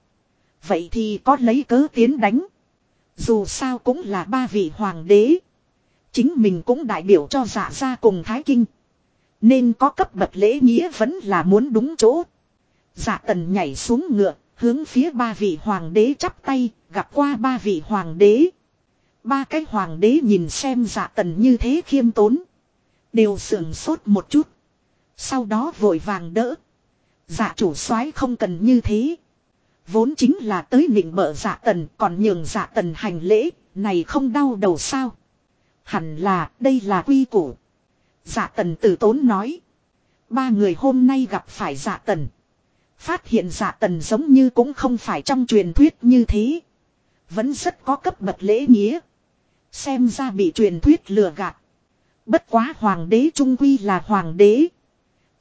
Vậy thì có lấy cớ tiến đánh. Dù sao cũng là ba vị hoàng đế. Chính mình cũng đại biểu cho giả gia cùng Thái Kinh. Nên có cấp bậc lễ nghĩa vẫn là muốn đúng chỗ. giả tần nhảy xuống ngựa, hướng phía ba vị hoàng đế chắp tay, gặp qua ba vị hoàng đế. Ba cái hoàng đế nhìn xem dạ tần như thế khiêm tốn. Đều sườn sốt một chút. Sau đó vội vàng đỡ. Dạ chủ soái không cần như thế. Vốn chính là tới nịnh bợ dạ tần còn nhường dạ tần hành lễ, này không đau đầu sao. Hẳn là đây là quy củ. Dạ tần tử tốn nói. Ba người hôm nay gặp phải dạ tần. Phát hiện dạ tần giống như cũng không phải trong truyền thuyết như thế. Vẫn rất có cấp bậc lễ nghĩa. Xem ra bị truyền thuyết lừa gạt. Bất quá hoàng đế trung quy là hoàng đế.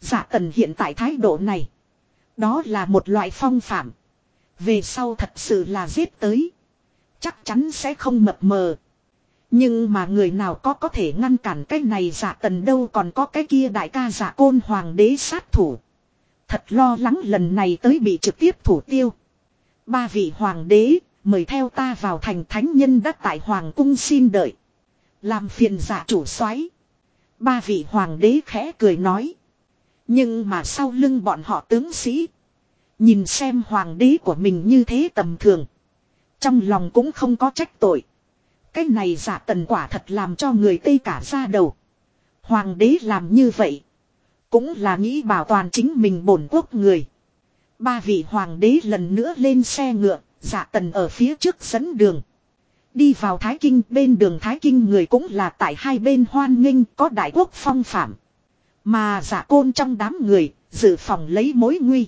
giả tần hiện tại thái độ này. Đó là một loại phong phạm. Về sau thật sự là giết tới. Chắc chắn sẽ không mập mờ. Nhưng mà người nào có có thể ngăn cản cái này giả tần đâu còn có cái kia đại ca giả côn hoàng đế sát thủ. Thật lo lắng lần này tới bị trực tiếp thủ tiêu. Ba vị hoàng đế, mời theo ta vào thành thánh nhân đất tại hoàng cung xin đợi. Làm phiền giả chủ soái Ba vị hoàng đế khẽ cười nói. Nhưng mà sau lưng bọn họ tướng sĩ. Nhìn xem hoàng đế của mình như thế tầm thường. Trong lòng cũng không có trách tội. Cái này giả tần quả thật làm cho người Tây cả ra đầu. Hoàng đế làm như vậy. Cũng là nghĩ bảo toàn chính mình bổn quốc người. Ba vị hoàng đế lần nữa lên xe ngựa, giả tần ở phía trước dẫn đường. Đi vào Thái Kinh, bên đường Thái Kinh người cũng là tại hai bên hoan nghênh có đại quốc phong phạm. Mà giả côn trong đám người, dự phòng lấy mối nguy.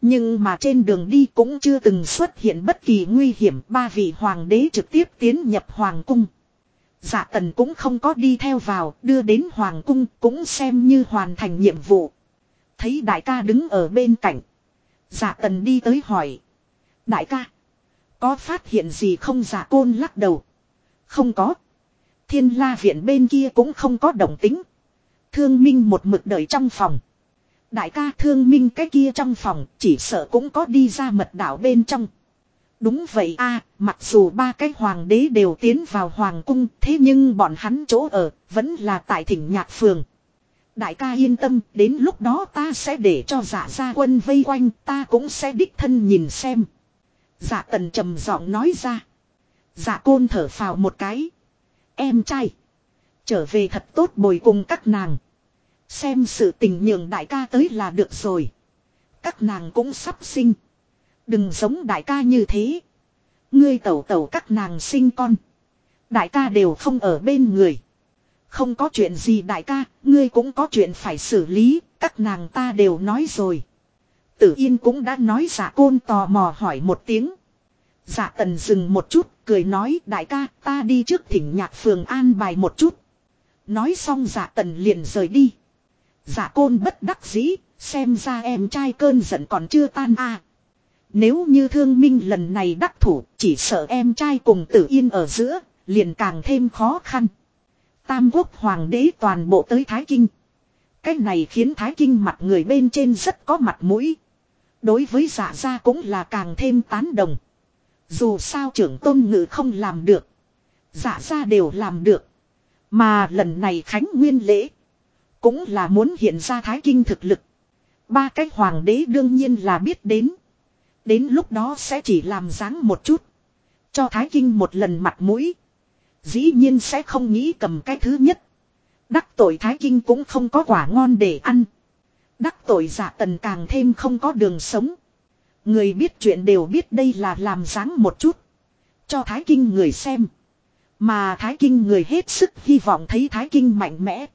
Nhưng mà trên đường đi cũng chưa từng xuất hiện bất kỳ nguy hiểm ba vị hoàng đế trực tiếp tiến nhập hoàng cung. Dạ tần cũng không có đi theo vào, đưa đến hoàng cung cũng xem như hoàn thành nhiệm vụ. Thấy đại ca đứng ở bên cạnh. Dạ tần đi tới hỏi. Đại ca, có phát hiện gì không giả côn lắc đầu. Không có. Thiên la viện bên kia cũng không có đồng tính. Thương minh một mực đợi trong phòng. Đại ca thương minh cái kia trong phòng chỉ sợ cũng có đi ra mật đảo bên trong. Đúng vậy a mặc dù ba cái hoàng đế đều tiến vào hoàng cung thế nhưng bọn hắn chỗ ở vẫn là tại thỉnh nhạc phường. Đại ca yên tâm đến lúc đó ta sẽ để cho giả gia quân vây quanh ta cũng sẽ đích thân nhìn xem. Dạ tần trầm giọng nói ra. Dạ côn thở phào một cái. Em trai. Trở về thật tốt bồi cùng các nàng. Xem sự tình nhường đại ca tới là được rồi. Các nàng cũng sắp sinh. Đừng giống đại ca như thế. Ngươi tẩu tẩu các nàng sinh con. Đại ca đều không ở bên người. Không có chuyện gì đại ca, ngươi cũng có chuyện phải xử lý, các nàng ta đều nói rồi. Tử Yên cũng đã nói giả côn tò mò hỏi một tiếng. Giả tần dừng một chút, cười nói đại ca ta đi trước thỉnh nhạc phường an bài một chút. Nói xong giả tần liền rời đi. Giả côn bất đắc dĩ, Xem ra em trai cơn giận còn chưa tan à. Nếu như thương minh lần này đắc thủ, chỉ sợ em trai cùng tử yên ở giữa, liền càng thêm khó khăn. Tam quốc hoàng đế toàn bộ tới Thái Kinh. Cái này khiến Thái Kinh mặt người bên trên rất có mặt mũi. Đối với giả gia cũng là càng thêm tán đồng. Dù sao trưởng tôn ngự không làm được. Giả gia đều làm được. Mà lần này Khánh Nguyên lễ. Cũng là muốn hiện ra Thái Kinh thực lực. Ba cái hoàng đế đương nhiên là biết đến. Đến lúc đó sẽ chỉ làm dáng một chút. Cho Thái Kinh một lần mặt mũi. Dĩ nhiên sẽ không nghĩ cầm cái thứ nhất. Đắc tội Thái Kinh cũng không có quả ngon để ăn. Đắc tội giả tần càng thêm không có đường sống. Người biết chuyện đều biết đây là làm dáng một chút. Cho Thái Kinh người xem. Mà Thái Kinh người hết sức hy vọng thấy Thái Kinh mạnh mẽ.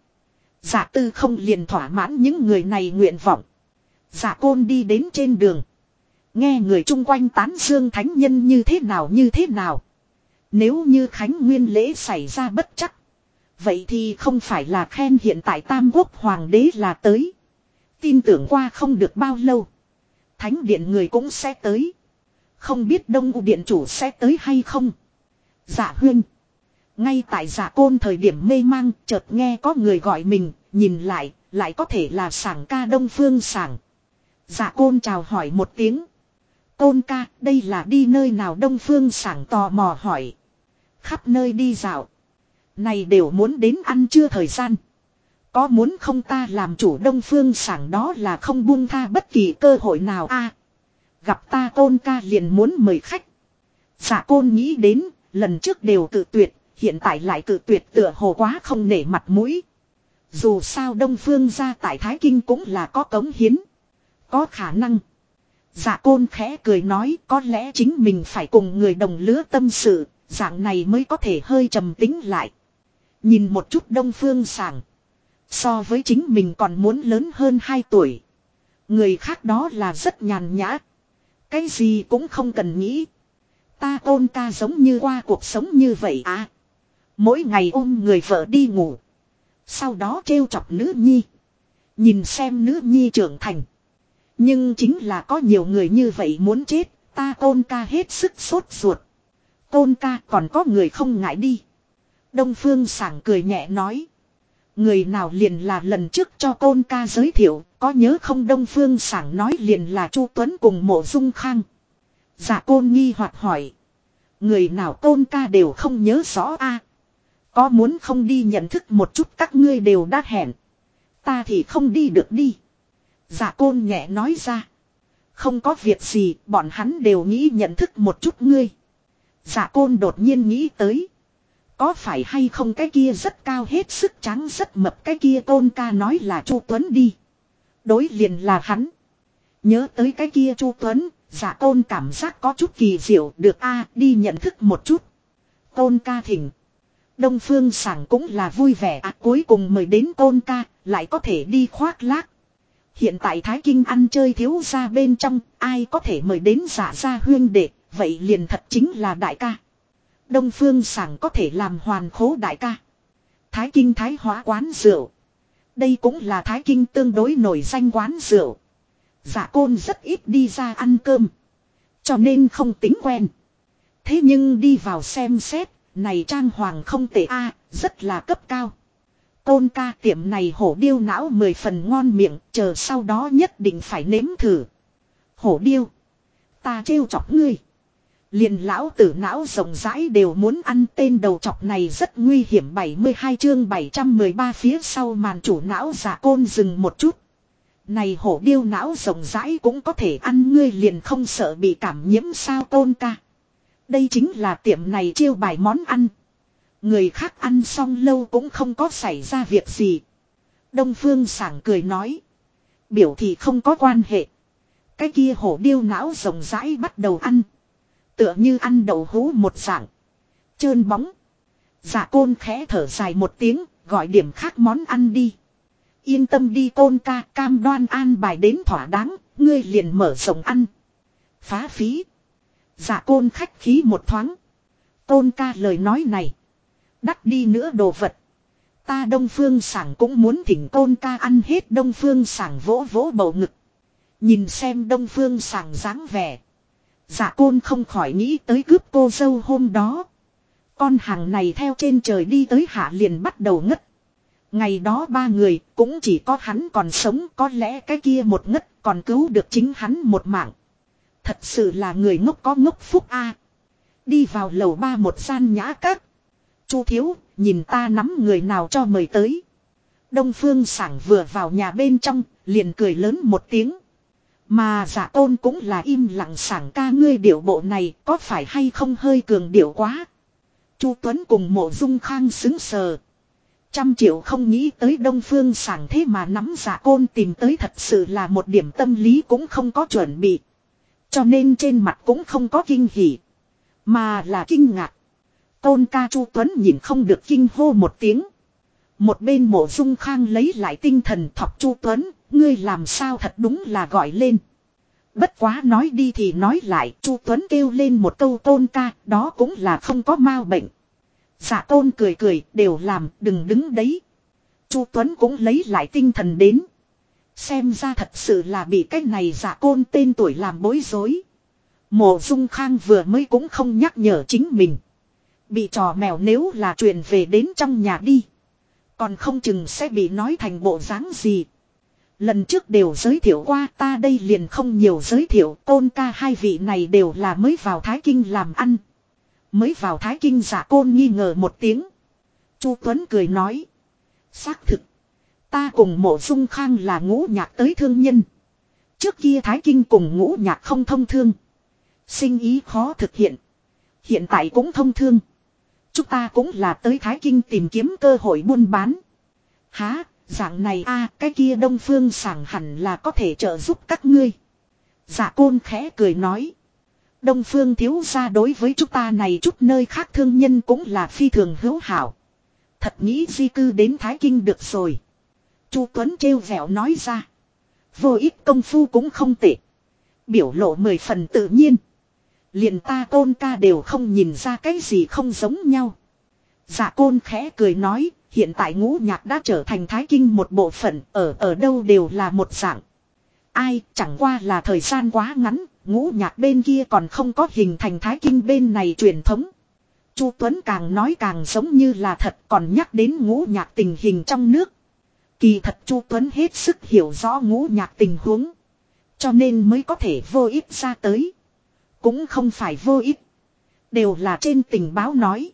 Giả tư không liền thỏa mãn những người này nguyện vọng. Giả côn đi đến trên đường. Nghe người chung quanh tán dương thánh nhân như thế nào như thế nào. Nếu như Khánh Nguyên lễ xảy ra bất chắc. Vậy thì không phải là khen hiện tại Tam Quốc Hoàng đế là tới. Tin tưởng qua không được bao lâu. Thánh điện người cũng sẽ tới. Không biết Đông U Điện chủ sẽ tới hay không. Dạ huyên. Ngay tại dạ côn thời điểm mê mang, chợt nghe có người gọi mình. Nhìn lại lại có thể là sảng ca Đông Phương sảng. Dạ côn chào hỏi một tiếng. Côn ca, đây là đi nơi nào Đông Phương sảng tò mò hỏi. Khắp nơi đi dạo. Này đều muốn đến ăn chưa thời gian. Có muốn không ta làm chủ đông phương sảng đó là không buông tha bất kỳ cơ hội nào a Gặp ta tôn ca liền muốn mời khách. Dạ côn nghĩ đến, lần trước đều cự tuyệt, hiện tại lại cự tuyệt tựa hồ quá không nể mặt mũi. Dù sao đông phương ra tại Thái Kinh cũng là có cống hiến. Có khả năng. Dạ côn khẽ cười nói có lẽ chính mình phải cùng người đồng lứa tâm sự, dạng này mới có thể hơi trầm tính lại. Nhìn một chút đông phương sảng. So với chính mình còn muốn lớn hơn 2 tuổi. Người khác đó là rất nhàn nhã. Cái gì cũng không cần nghĩ. Ta ôn ca giống như qua cuộc sống như vậy à. Mỗi ngày ôm người vợ đi ngủ. Sau đó trêu chọc nữ nhi. Nhìn xem nữ nhi trưởng thành. Nhưng chính là có nhiều người như vậy muốn chết. Ta ôn ca hết sức sốt ruột. Tôn ca còn có người không ngại đi. Đông Phương sảng cười nhẹ nói. Người nào liền là lần trước cho tôn ca giới thiệu, có nhớ không Đông Phương sảng nói liền là Chu Tuấn cùng mộ dung khang. Dạ côn nghi hoặc hỏi. Người nào tôn ca đều không nhớ rõ a Có muốn không đi nhận thức một chút các ngươi đều đã hẹn. Ta thì không đi được đi. Dạ côn nhẹ nói ra. Không có việc gì, bọn hắn đều nghĩ nhận thức một chút ngươi. Dạ côn đột nhiên nghĩ tới. Có phải hay không cái kia rất cao hết sức trắng rất mập cái kia tôn ca nói là Chu Tuấn đi. Đối liền là hắn. Nhớ tới cái kia Chu Tuấn, giả tôn cảm giác có chút kỳ diệu được a đi nhận thức một chút. Tôn ca thỉnh. Đông phương sảng cũng là vui vẻ à cuối cùng mời đến tôn ca, lại có thể đi khoác lác. Hiện tại Thái Kinh ăn chơi thiếu ra bên trong, ai có thể mời đến dạ giả ra huyên đệ, vậy liền thật chính là đại ca. Đông Phương Sảng có thể làm hoàn khố đại ca. Thái Kinh Thái Hóa quán rượu. Đây cũng là Thái Kinh tương đối nổi danh quán rượu. Giả côn rất ít đi ra ăn cơm. Cho nên không tính quen. Thế nhưng đi vào xem xét, này trang hoàng không tệ a rất là cấp cao. Côn ca tiệm này hổ điêu não mười phần ngon miệng, chờ sau đó nhất định phải nếm thử. Hổ điêu. Ta trêu chọc ngươi. Liền lão tử não rộng rãi đều muốn ăn tên đầu chọc này rất nguy hiểm 72 chương 713 phía sau màn chủ não giả côn dừng một chút. Này hổ điêu não rộng rãi cũng có thể ăn, ngươi liền không sợ bị cảm nhiễm sao tôn ca. Đây chính là tiệm này chiêu bài món ăn. Người khác ăn xong lâu cũng không có xảy ra việc gì. Đông Phương sảng cười nói. Biểu thì không có quan hệ. Cái kia hổ điêu não rộng rãi bắt đầu ăn. Tựa như ăn đậu hũ một dạng. Trơn bóng. Dạ côn khẽ thở dài một tiếng, gọi điểm khác món ăn đi. Yên tâm đi côn ca cam đoan an bài đến thỏa đáng, ngươi liền mở rộng ăn. Phá phí. Dạ côn khách khí một thoáng. Côn ca lời nói này. Đắt đi nữa đồ vật. Ta Đông Phương Sảng cũng muốn thỉnh côn ca ăn hết Đông Phương Sảng vỗ vỗ bầu ngực. Nhìn xem Đông Phương Sảng dáng vẻ. Dạ côn không khỏi nghĩ tới cướp cô dâu hôm đó. Con hàng này theo trên trời đi tới hạ liền bắt đầu ngất. Ngày đó ba người cũng chỉ có hắn còn sống có lẽ cái kia một ngất còn cứu được chính hắn một mạng. Thật sự là người ngốc có ngốc phúc a. Đi vào lầu ba một gian nhã các. Chu thiếu, nhìn ta nắm người nào cho mời tới. Đông phương sảng vừa vào nhà bên trong, liền cười lớn một tiếng. Mà giả tôn cũng là im lặng sảng ca ngươi điệu bộ này có phải hay không hơi cường điệu quá. Chu Tuấn cùng mộ dung khang xứng sờ. Trăm triệu không nghĩ tới đông phương sảng thế mà nắm giả côn tìm tới thật sự là một điểm tâm lý cũng không có chuẩn bị. Cho nên trên mặt cũng không có kinh hỉ. Mà là kinh ngạc. Tôn ca Chu Tuấn nhìn không được kinh hô một tiếng. Một bên mộ dung khang lấy lại tinh thần thọc Chu Tuấn, ngươi làm sao thật đúng là gọi lên. Bất quá nói đi thì nói lại, Chu Tuấn kêu lên một câu tôn ca, đó cũng là không có mau bệnh. Dạ tôn cười cười, đều làm, đừng đứng đấy. Chu Tuấn cũng lấy lại tinh thần đến. Xem ra thật sự là bị cái này giả côn tên tuổi làm bối rối. Mộ dung khang vừa mới cũng không nhắc nhở chính mình. Bị trò mèo nếu là chuyện về đến trong nhà đi. Còn không chừng sẽ bị nói thành bộ dáng gì. Lần trước đều giới thiệu qua ta đây liền không nhiều giới thiệu côn ca hai vị này đều là mới vào Thái Kinh làm ăn. Mới vào Thái Kinh giả côn nghi ngờ một tiếng. Chu Tuấn cười nói. Xác thực. Ta cùng mộ dung khang là ngũ nhạc tới thương nhân. Trước kia Thái Kinh cùng ngũ nhạc không thông thương. Sinh ý khó thực hiện. Hiện tại cũng thông thương. Chúng ta cũng là tới Thái Kinh tìm kiếm cơ hội buôn bán. Há, dạng này a, cái kia đông phương sảng hẳn là có thể trợ giúp các ngươi. Dạ côn khẽ cười nói. Đông phương thiếu ra đối với chúng ta này chút nơi khác thương nhân cũng là phi thường hữu hảo. Thật nghĩ di cư đến Thái Kinh được rồi. Chu Tuấn trêu vẹo nói ra. Vô ít công phu cũng không tệ. Biểu lộ mười phần tự nhiên. Liền ta côn ca đều không nhìn ra cái gì không giống nhau. Dạ côn khẽ cười nói, hiện tại ngũ nhạc đã trở thành thái kinh một bộ phận, ở ở đâu đều là một dạng. Ai, chẳng qua là thời gian quá ngắn, ngũ nhạc bên kia còn không có hình thành thái kinh bên này truyền thống. Chu Tuấn càng nói càng giống như là thật còn nhắc đến ngũ nhạc tình hình trong nước. Kỳ thật Chu Tuấn hết sức hiểu rõ ngũ nhạc tình huống. Cho nên mới có thể vô ích ra tới. Cũng không phải vô ích. Đều là trên tình báo nói.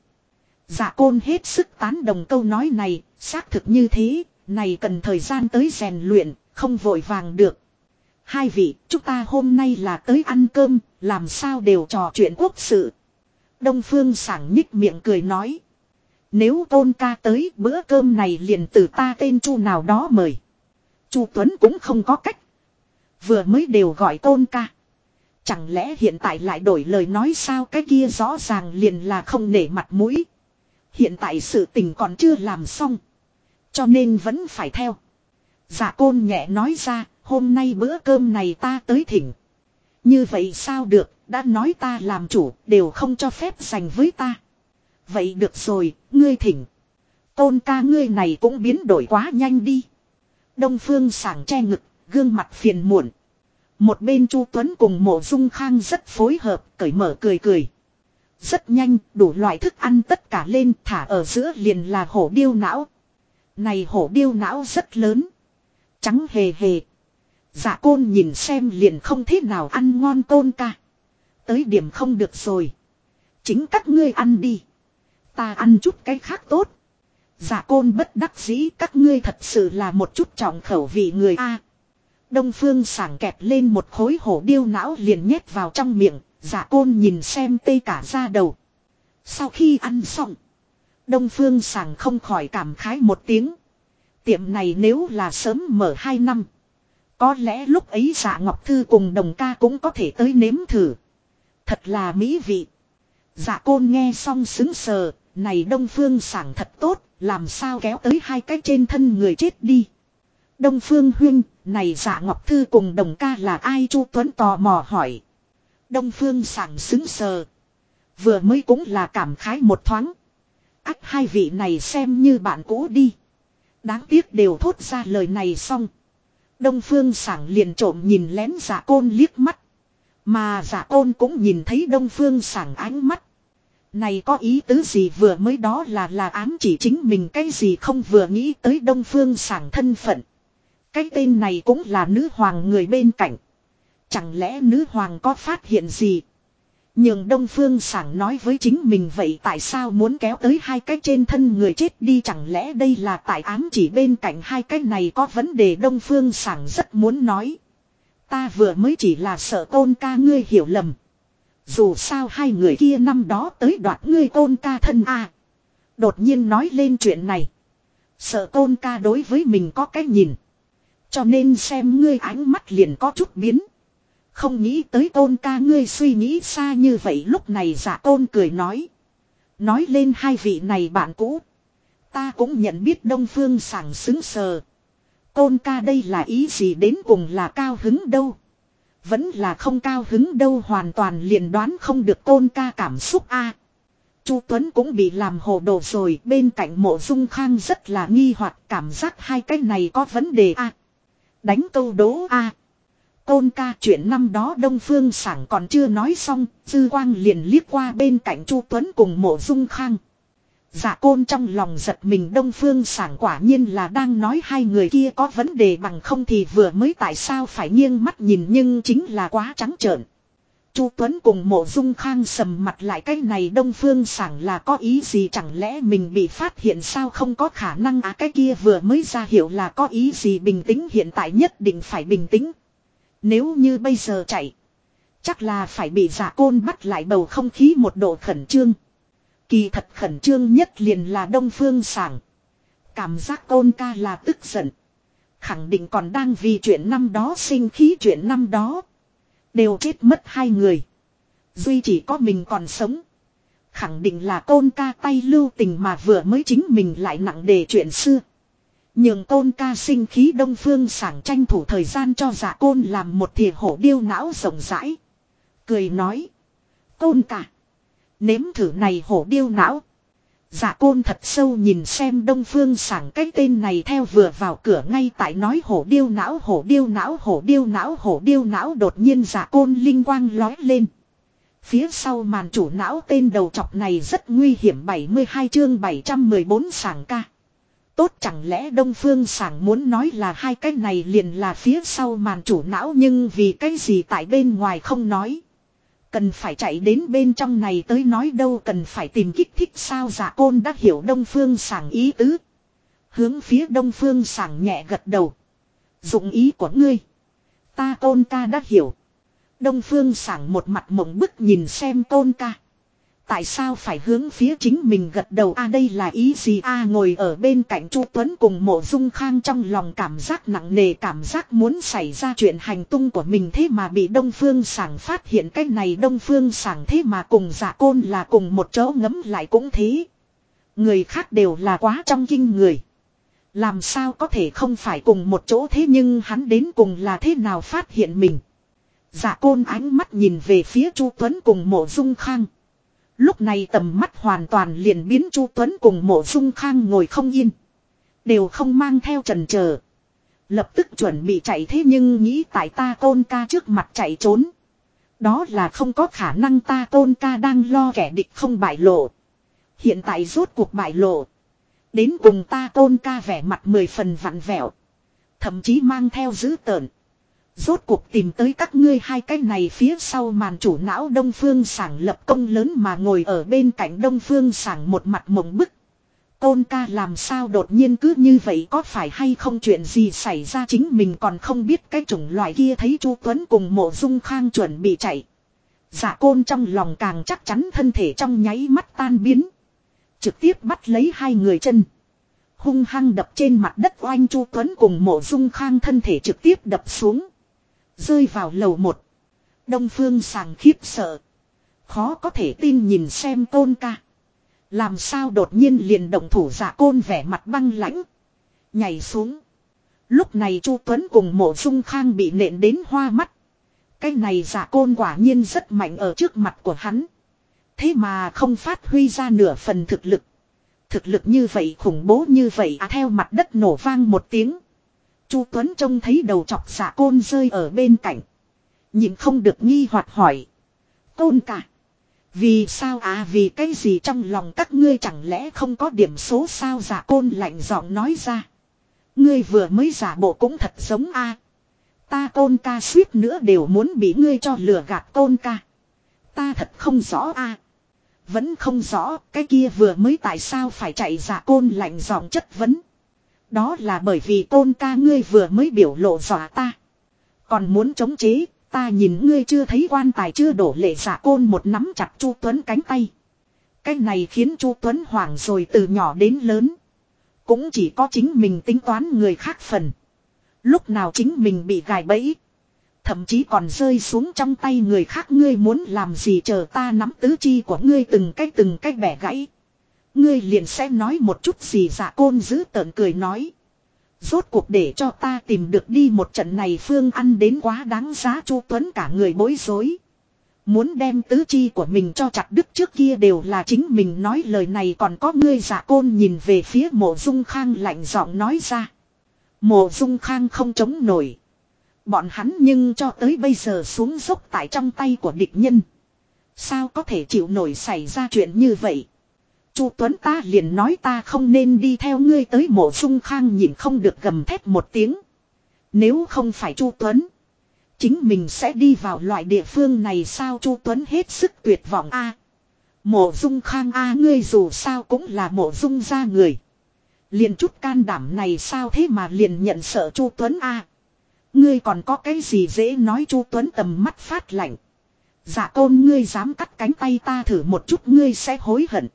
Dạ côn hết sức tán đồng câu nói này, xác thực như thế, này cần thời gian tới rèn luyện, không vội vàng được. Hai vị, chúng ta hôm nay là tới ăn cơm, làm sao đều trò chuyện quốc sự. Đông Phương sảng nhích miệng cười nói. Nếu tôn ca tới bữa cơm này liền từ ta tên chu nào đó mời. chu Tuấn cũng không có cách. Vừa mới đều gọi tôn ca. Chẳng lẽ hiện tại lại đổi lời nói sao cái kia rõ ràng liền là không nể mặt mũi. Hiện tại sự tình còn chưa làm xong. Cho nên vẫn phải theo. Giả côn nhẹ nói ra, hôm nay bữa cơm này ta tới thỉnh. Như vậy sao được, đã nói ta làm chủ, đều không cho phép dành với ta. Vậy được rồi, ngươi thỉnh. Tôn ca ngươi này cũng biến đổi quá nhanh đi. Đông phương sảng che ngực, gương mặt phiền muộn. Một bên Chu Tuấn cùng mộ dung khang rất phối hợp, cởi mở cười cười. Rất nhanh, đủ loại thức ăn tất cả lên thả ở giữa liền là hổ điêu não. Này hổ điêu não rất lớn. Trắng hề hề. Dạ côn nhìn xem liền không thế nào ăn ngon tôn ca. Tới điểm không được rồi. Chính các ngươi ăn đi. Ta ăn chút cái khác tốt. Dạ côn bất đắc dĩ các ngươi thật sự là một chút trọng khẩu vị người A. Đông phương sảng kẹp lên một khối hổ điêu não liền nhét vào trong miệng, giả côn nhìn xem tê cả ra đầu. Sau khi ăn xong, Đông phương sảng không khỏi cảm khái một tiếng. Tiệm này nếu là sớm mở hai năm, có lẽ lúc ấy giả Ngọc Thư cùng đồng ca cũng có thể tới nếm thử. Thật là mỹ vị. Giả côn nghe xong xứng sờ, này đông phương sảng thật tốt, làm sao kéo tới hai cái trên thân người chết đi. Đông Phương Huyên, này dạ Ngọc Thư cùng đồng ca là ai Chu Tuấn tò mò hỏi. Đông Phương sảng xứng sờ. Vừa mới cũng là cảm khái một thoáng. Ách, hai vị này xem như bạn cũ đi. Đáng tiếc đều thốt ra lời này xong. Đông phương sảng liền trộm nhìn lén giả côn liếc mắt. Mà giả côn cũng nhìn thấy đông phương sảng ánh mắt. Này có ý tứ gì vừa mới đó là là ám chỉ chính mình cái gì không vừa nghĩ tới đông phương sảng thân phận. Cái tên này cũng là nữ hoàng người bên cạnh. Chẳng lẽ nữ hoàng có phát hiện gì? Nhưng Đông Phương sảng nói với chính mình vậy tại sao muốn kéo tới hai cái trên thân người chết đi chẳng lẽ đây là tại ám chỉ bên cạnh hai cái này có vấn đề Đông Phương sảng rất muốn nói. Ta vừa mới chỉ là sợ tôn ca ngươi hiểu lầm. Dù sao hai người kia năm đó tới đoạt ngươi tôn ca thân a Đột nhiên nói lên chuyện này. Sợ tôn ca đối với mình có cái nhìn. Cho nên xem ngươi ánh mắt liền có chút biến. Không nghĩ tới tôn ca ngươi suy nghĩ xa như vậy lúc này giả tôn cười nói. Nói lên hai vị này bạn cũ. Ta cũng nhận biết đông phương sảng xứng sờ. Tôn ca đây là ý gì đến cùng là cao hứng đâu. Vẫn là không cao hứng đâu hoàn toàn liền đoán không được tôn ca cảm xúc a. Chu Tuấn cũng bị làm hồ đồ rồi, bên cạnh mộ dung khang rất là nghi hoặc cảm giác hai cái này có vấn đề a. Đánh câu đố a. Tôn ca chuyện năm đó Đông Phương Sảng còn chưa nói xong, Dư Quang liền liếc qua bên cạnh Chu Tuấn cùng mộ dung khang. Dạ côn trong lòng giật mình Đông Phương Sảng quả nhiên là đang nói hai người kia có vấn đề bằng không thì vừa mới tại sao phải nghiêng mắt nhìn nhưng chính là quá trắng trợn. Chu Tuấn cùng mộ dung khang sầm mặt lại cái này Đông Phương Sảng là có ý gì chẳng lẽ mình bị phát hiện sao không có khả năng à cái kia vừa mới ra hiểu là có ý gì bình tĩnh hiện tại nhất định phải bình tĩnh. Nếu như bây giờ chạy. Chắc là phải bị giả côn bắt lại bầu không khí một độ khẩn trương. Kỳ thật khẩn trương nhất liền là đông phương sảng. Cảm giác côn ca là tức giận. Khẳng định còn đang vì chuyện năm đó sinh khí chuyện năm đó. Đều chết mất hai người. Duy chỉ có mình còn sống. Khẳng định là côn ca tay lưu tình mà vừa mới chính mình lại nặng đề chuyện xưa. Nhường tôn ca sinh khí đông phương sảng tranh thủ thời gian cho dạ côn làm một thìa hổ điêu não rộng rãi. Cười nói. Côn ca. Nếm thử này hổ điêu não. Dạ côn thật sâu nhìn xem đông phương sảng cái tên này theo vừa vào cửa ngay tại nói hổ điêu não, hổ điêu não, hổ điêu não, hổ điêu não đột nhiên dạ côn linh quang lói lên. Phía sau màn chủ não tên đầu chọc này rất nguy hiểm 72 chương 714 sảng ca. Tốt chẳng lẽ Đông Phương Sảng muốn nói là hai cái này liền là phía sau màn chủ não nhưng vì cái gì tại bên ngoài không nói. Cần phải chạy đến bên trong này tới nói đâu cần phải tìm kích thích sao giả côn đã hiểu Đông Phương Sảng ý tứ. Hướng phía Đông Phương Sảng nhẹ gật đầu. Dụng ý của ngươi. Ta tôn ca đã hiểu. Đông Phương Sảng một mặt mộng bức nhìn xem tôn ca. Tại sao phải hướng phía chính mình gật đầu a đây là ý gì a ngồi ở bên cạnh Chu Tuấn cùng mộ dung khang trong lòng cảm giác nặng nề, cảm giác muốn xảy ra chuyện hành tung của mình thế mà bị Đông Phương Sảng phát hiện cái này Đông Phương Sảng thế mà cùng giả côn là cùng một chỗ ngấm lại cũng thế. Người khác đều là quá trong kinh người. Làm sao có thể không phải cùng một chỗ thế nhưng hắn đến cùng là thế nào phát hiện mình. Giả côn ánh mắt nhìn về phía Chu Tuấn cùng mộ dung khang. Lúc này tầm mắt hoàn toàn liền biến Chu Tuấn cùng mộ dung khang ngồi không yên. Đều không mang theo trần chờ Lập tức chuẩn bị chạy thế nhưng nghĩ tại ta tôn ca trước mặt chạy trốn. Đó là không có khả năng ta tôn ca đang lo kẻ địch không bại lộ. Hiện tại rốt cuộc bại lộ. Đến cùng ta tôn ca vẻ mặt mười phần vặn vẹo. Thậm chí mang theo dữ tợn. Rốt cuộc tìm tới các ngươi hai cái này phía sau màn chủ não Đông Phương Sảng lập công lớn mà ngồi ở bên cạnh Đông Phương Sảng một mặt mộng bức. Tôn ca làm sao đột nhiên cứ như vậy có phải hay không chuyện gì xảy ra chính mình còn không biết cái chủng loại kia thấy Chu Tuấn cùng mộ dung khang chuẩn bị chạy. Giả dạ côn trong lòng càng chắc chắn thân thể trong nháy mắt tan biến. Trực tiếp bắt lấy hai người chân. Hung hăng đập trên mặt đất oanh Chu Tuấn cùng mộ dung khang thân thể trực tiếp đập xuống. Rơi vào lầu một. Đông phương sàng khiếp sợ. Khó có thể tin nhìn xem tôn ca. Làm sao đột nhiên liền động thủ giả côn vẻ mặt băng lãnh. Nhảy xuống. Lúc này Chu Tuấn cùng mộ dung khang bị nện đến hoa mắt. Cái này giả côn quả nhiên rất mạnh ở trước mặt của hắn. Thế mà không phát huy ra nửa phần thực lực. Thực lực như vậy, khủng bố như vậy à theo mặt đất nổ vang một tiếng. Chu Tuấn trông thấy đầu chọc giả côn rơi ở bên cạnh. Nhìn không được nghi hoặc hỏi. Côn cả. Vì sao à vì cái gì trong lòng các ngươi chẳng lẽ không có điểm số sao giả côn lạnh giọng nói ra. Ngươi vừa mới giả bộ cũng thật giống a Ta côn ca suýt nữa đều muốn bị ngươi cho lừa gạt côn ca. Ta thật không rõ a Vẫn không rõ, cái kia vừa mới tại sao phải chạy giả côn lạnh giọng chất vấn. Đó là bởi vì côn ca ngươi vừa mới biểu lộ dọa ta. Còn muốn chống chế, ta nhìn ngươi chưa thấy quan tài chưa đổ lệ giả côn một nắm chặt Chu Tuấn cánh tay. Cái này khiến Chu Tuấn hoảng rồi từ nhỏ đến lớn. Cũng chỉ có chính mình tính toán người khác phần. Lúc nào chính mình bị gài bẫy. Thậm chí còn rơi xuống trong tay người khác ngươi muốn làm gì chờ ta nắm tứ chi của ngươi từng cách từng cách bẻ gãy. Ngươi liền sẽ nói một chút gì giả côn giữ tợn cười nói. Rốt cuộc để cho ta tìm được đi một trận này phương ăn đến quá đáng giá chu tuấn cả người bối rối. Muốn đem tứ chi của mình cho chặt đứt trước kia đều là chính mình nói lời này còn có ngươi giả côn nhìn về phía mộ dung khang lạnh giọng nói ra. Mộ dung khang không chống nổi. Bọn hắn nhưng cho tới bây giờ xuống dốc tại trong tay của địch nhân. Sao có thể chịu nổi xảy ra chuyện như vậy? Chu Tuấn ta liền nói ta không nên đi theo ngươi tới mộ dung khang nhìn không được gầm thét một tiếng. Nếu không phải Chu Tuấn. Chính mình sẽ đi vào loại địa phương này sao Chu Tuấn hết sức tuyệt vọng a Mộ dung khang a, ngươi dù sao cũng là mộ dung ra người. Liền chút can đảm này sao thế mà liền nhận sợ Chu Tuấn a Ngươi còn có cái gì dễ nói Chu Tuấn tầm mắt phát lạnh. Dạ côn, ngươi dám cắt cánh tay ta thử một chút, ngươi sẽ hối hận.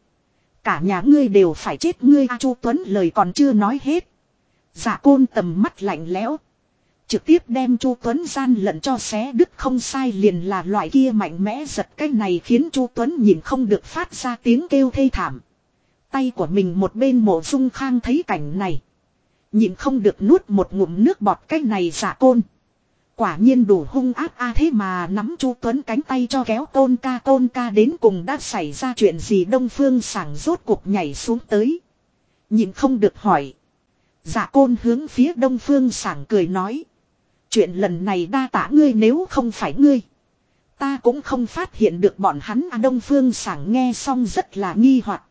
Cả nhà ngươi đều phải chết, ngươi A Chu Tuấn lời còn chưa nói hết. giả côn tầm mắt lạnh lẽo. Trực tiếp đem Chu Tuấn gian lận cho xé đứt không sai liền là loại kia mạnh mẽ giật cái này khiến Chu Tuấn nhìn không được phát ra tiếng kêu thê thảm. Tay của mình một bên mộ dung khang thấy cảnh này. Nhìn không được nuốt một ngụm nước bọt cái này giả côn. Quả nhiên đủ hung áp a à thế mà nắm Chu Tuấn cánh tay cho kéo tôn ca tôn ca đến cùng đã xảy ra chuyện gì Đông Phương sảng rốt cuộc nhảy xuống tới. Nhìn không được hỏi. Dạ côn hướng phía Đông Phương sảng cười nói. Chuyện lần này đa tả ngươi nếu không phải ngươi. Ta cũng không phát hiện được bọn hắn à Đông Phương sảng nghe xong rất là nghi hoặc.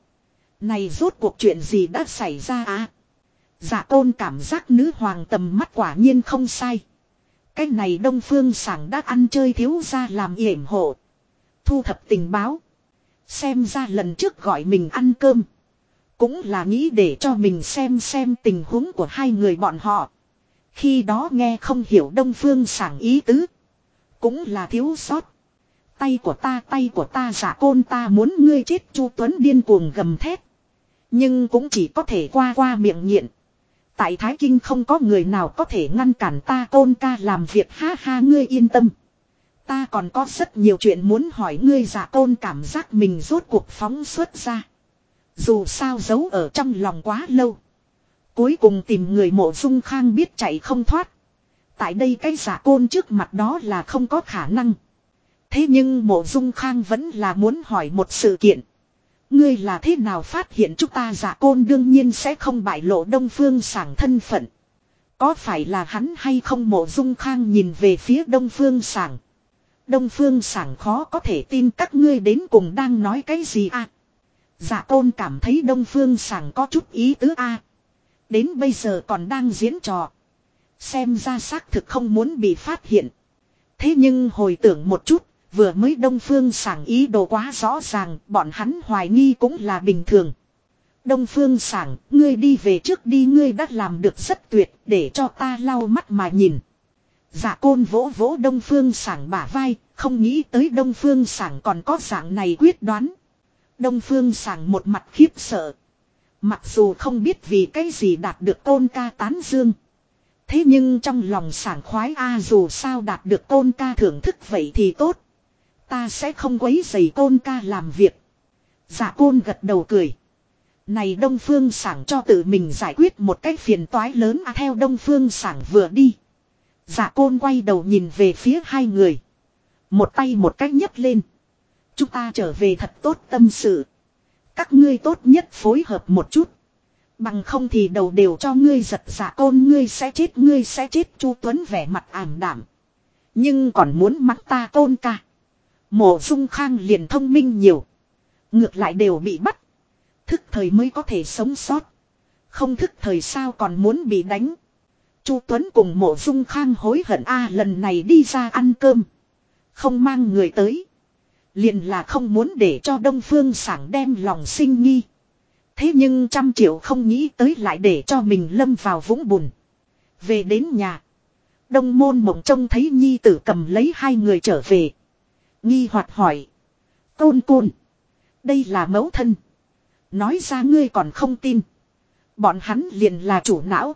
Này rốt cuộc chuyện gì đã xảy ra à? Dạ tôn cảm giác nữ hoàng tầm mắt quả nhiên không sai. Cái này đông phương sảng đã ăn chơi thiếu ra làm yểm hộ. Thu thập tình báo. Xem ra lần trước gọi mình ăn cơm. Cũng là nghĩ để cho mình xem xem tình huống của hai người bọn họ. Khi đó nghe không hiểu đông phương sảng ý tứ. Cũng là thiếu sót. Tay của ta, tay của ta, giả côn ta muốn ngươi chết, chu tuấn điên cuồng gầm thét. Nhưng cũng chỉ có thể qua qua miệng nghiện. Tại Thái Kinh không có người nào có thể ngăn cản ta tôn ca làm việc, ha ha, ngươi yên tâm. Ta còn có rất nhiều chuyện muốn hỏi ngươi dạ giả tôn cảm giác mình rốt cuộc phóng xuất ra. Dù sao giấu ở trong lòng quá lâu. Cuối cùng tìm người mộ dung khang biết chạy không thoát. Tại đây cái giả côn trước mặt đó là không có khả năng. Thế nhưng mộ dung khang vẫn là muốn hỏi một sự kiện. Ngươi là thế nào phát hiện chúng ta giả côn đương nhiên sẽ không bại lộ đông phương sảng thân phận. Có phải là hắn hay không mộ dung khang nhìn về phía đông phương sảng. Đông phương sảng khó có thể tin các ngươi đến cùng đang nói cái gì à. Giả côn cảm thấy đông phương sảng có chút ý tứ a Đến bây giờ còn đang diễn trò. Xem ra xác thực không muốn bị phát hiện. Thế nhưng hồi tưởng một chút, Vừa mới Đông Phương sảng ý đồ quá rõ ràng, bọn hắn hoài nghi cũng là bình thường. Đông Phương sảng, ngươi đi về trước đi ngươi đã làm được rất tuyệt, để cho ta lau mắt mà nhìn. Dạ côn vỗ vỗ Đông Phương sảng bả vai, không nghĩ tới Đông Phương sảng còn có dạng này quyết đoán. Đông Phương sảng một mặt khiếp sợ. Mặc dù không biết vì cái gì đạt được tôn ca tán dương. Thế nhưng trong lòng sảng khoái a dù sao đạt được tôn ca thưởng thức vậy thì tốt. Ta sẽ không quấy giày côn ca làm việc. Dạ côn gật đầu cười. Này Đông Phương Sảng cho tự mình giải quyết một cách phiền toái lớn à theo Đông Phương Sảng vừa đi. Dạ côn quay đầu nhìn về phía hai người. Một tay một cách nhấc lên. Chúng ta trở về thật tốt tâm sự. Các ngươi tốt nhất phối hợp một chút. Bằng không thì đầu đều cho ngươi giật giả côn ngươi sẽ chết, ngươi sẽ chết Chu Tuấn vẻ mặt ảm đảm. Nhưng còn muốn mắng ta tôn ca. Mộ dung khang liền thông minh nhiều. Ngược lại đều bị bắt. Thức thời mới có thể sống sót. Không thức thời sao còn muốn bị đánh. Chu Tuấn cùng mộ dung khang hối hận, a, lần này đi ra ăn cơm. Không mang người tới. Liền là không muốn để cho Đông Phương sảng đem lòng sinh nghi. Thế nhưng trăm triệu không nghĩ tới lại để cho mình lâm vào vũng bùn. Về đến nhà. Đông môn mộng trông thấy nhi tử cầm lấy hai người trở về. Nghi hoạt hỏi. Côn côn. Đây là mẫu thân. Nói ra ngươi còn không tin. Bọn hắn liền là chủ não.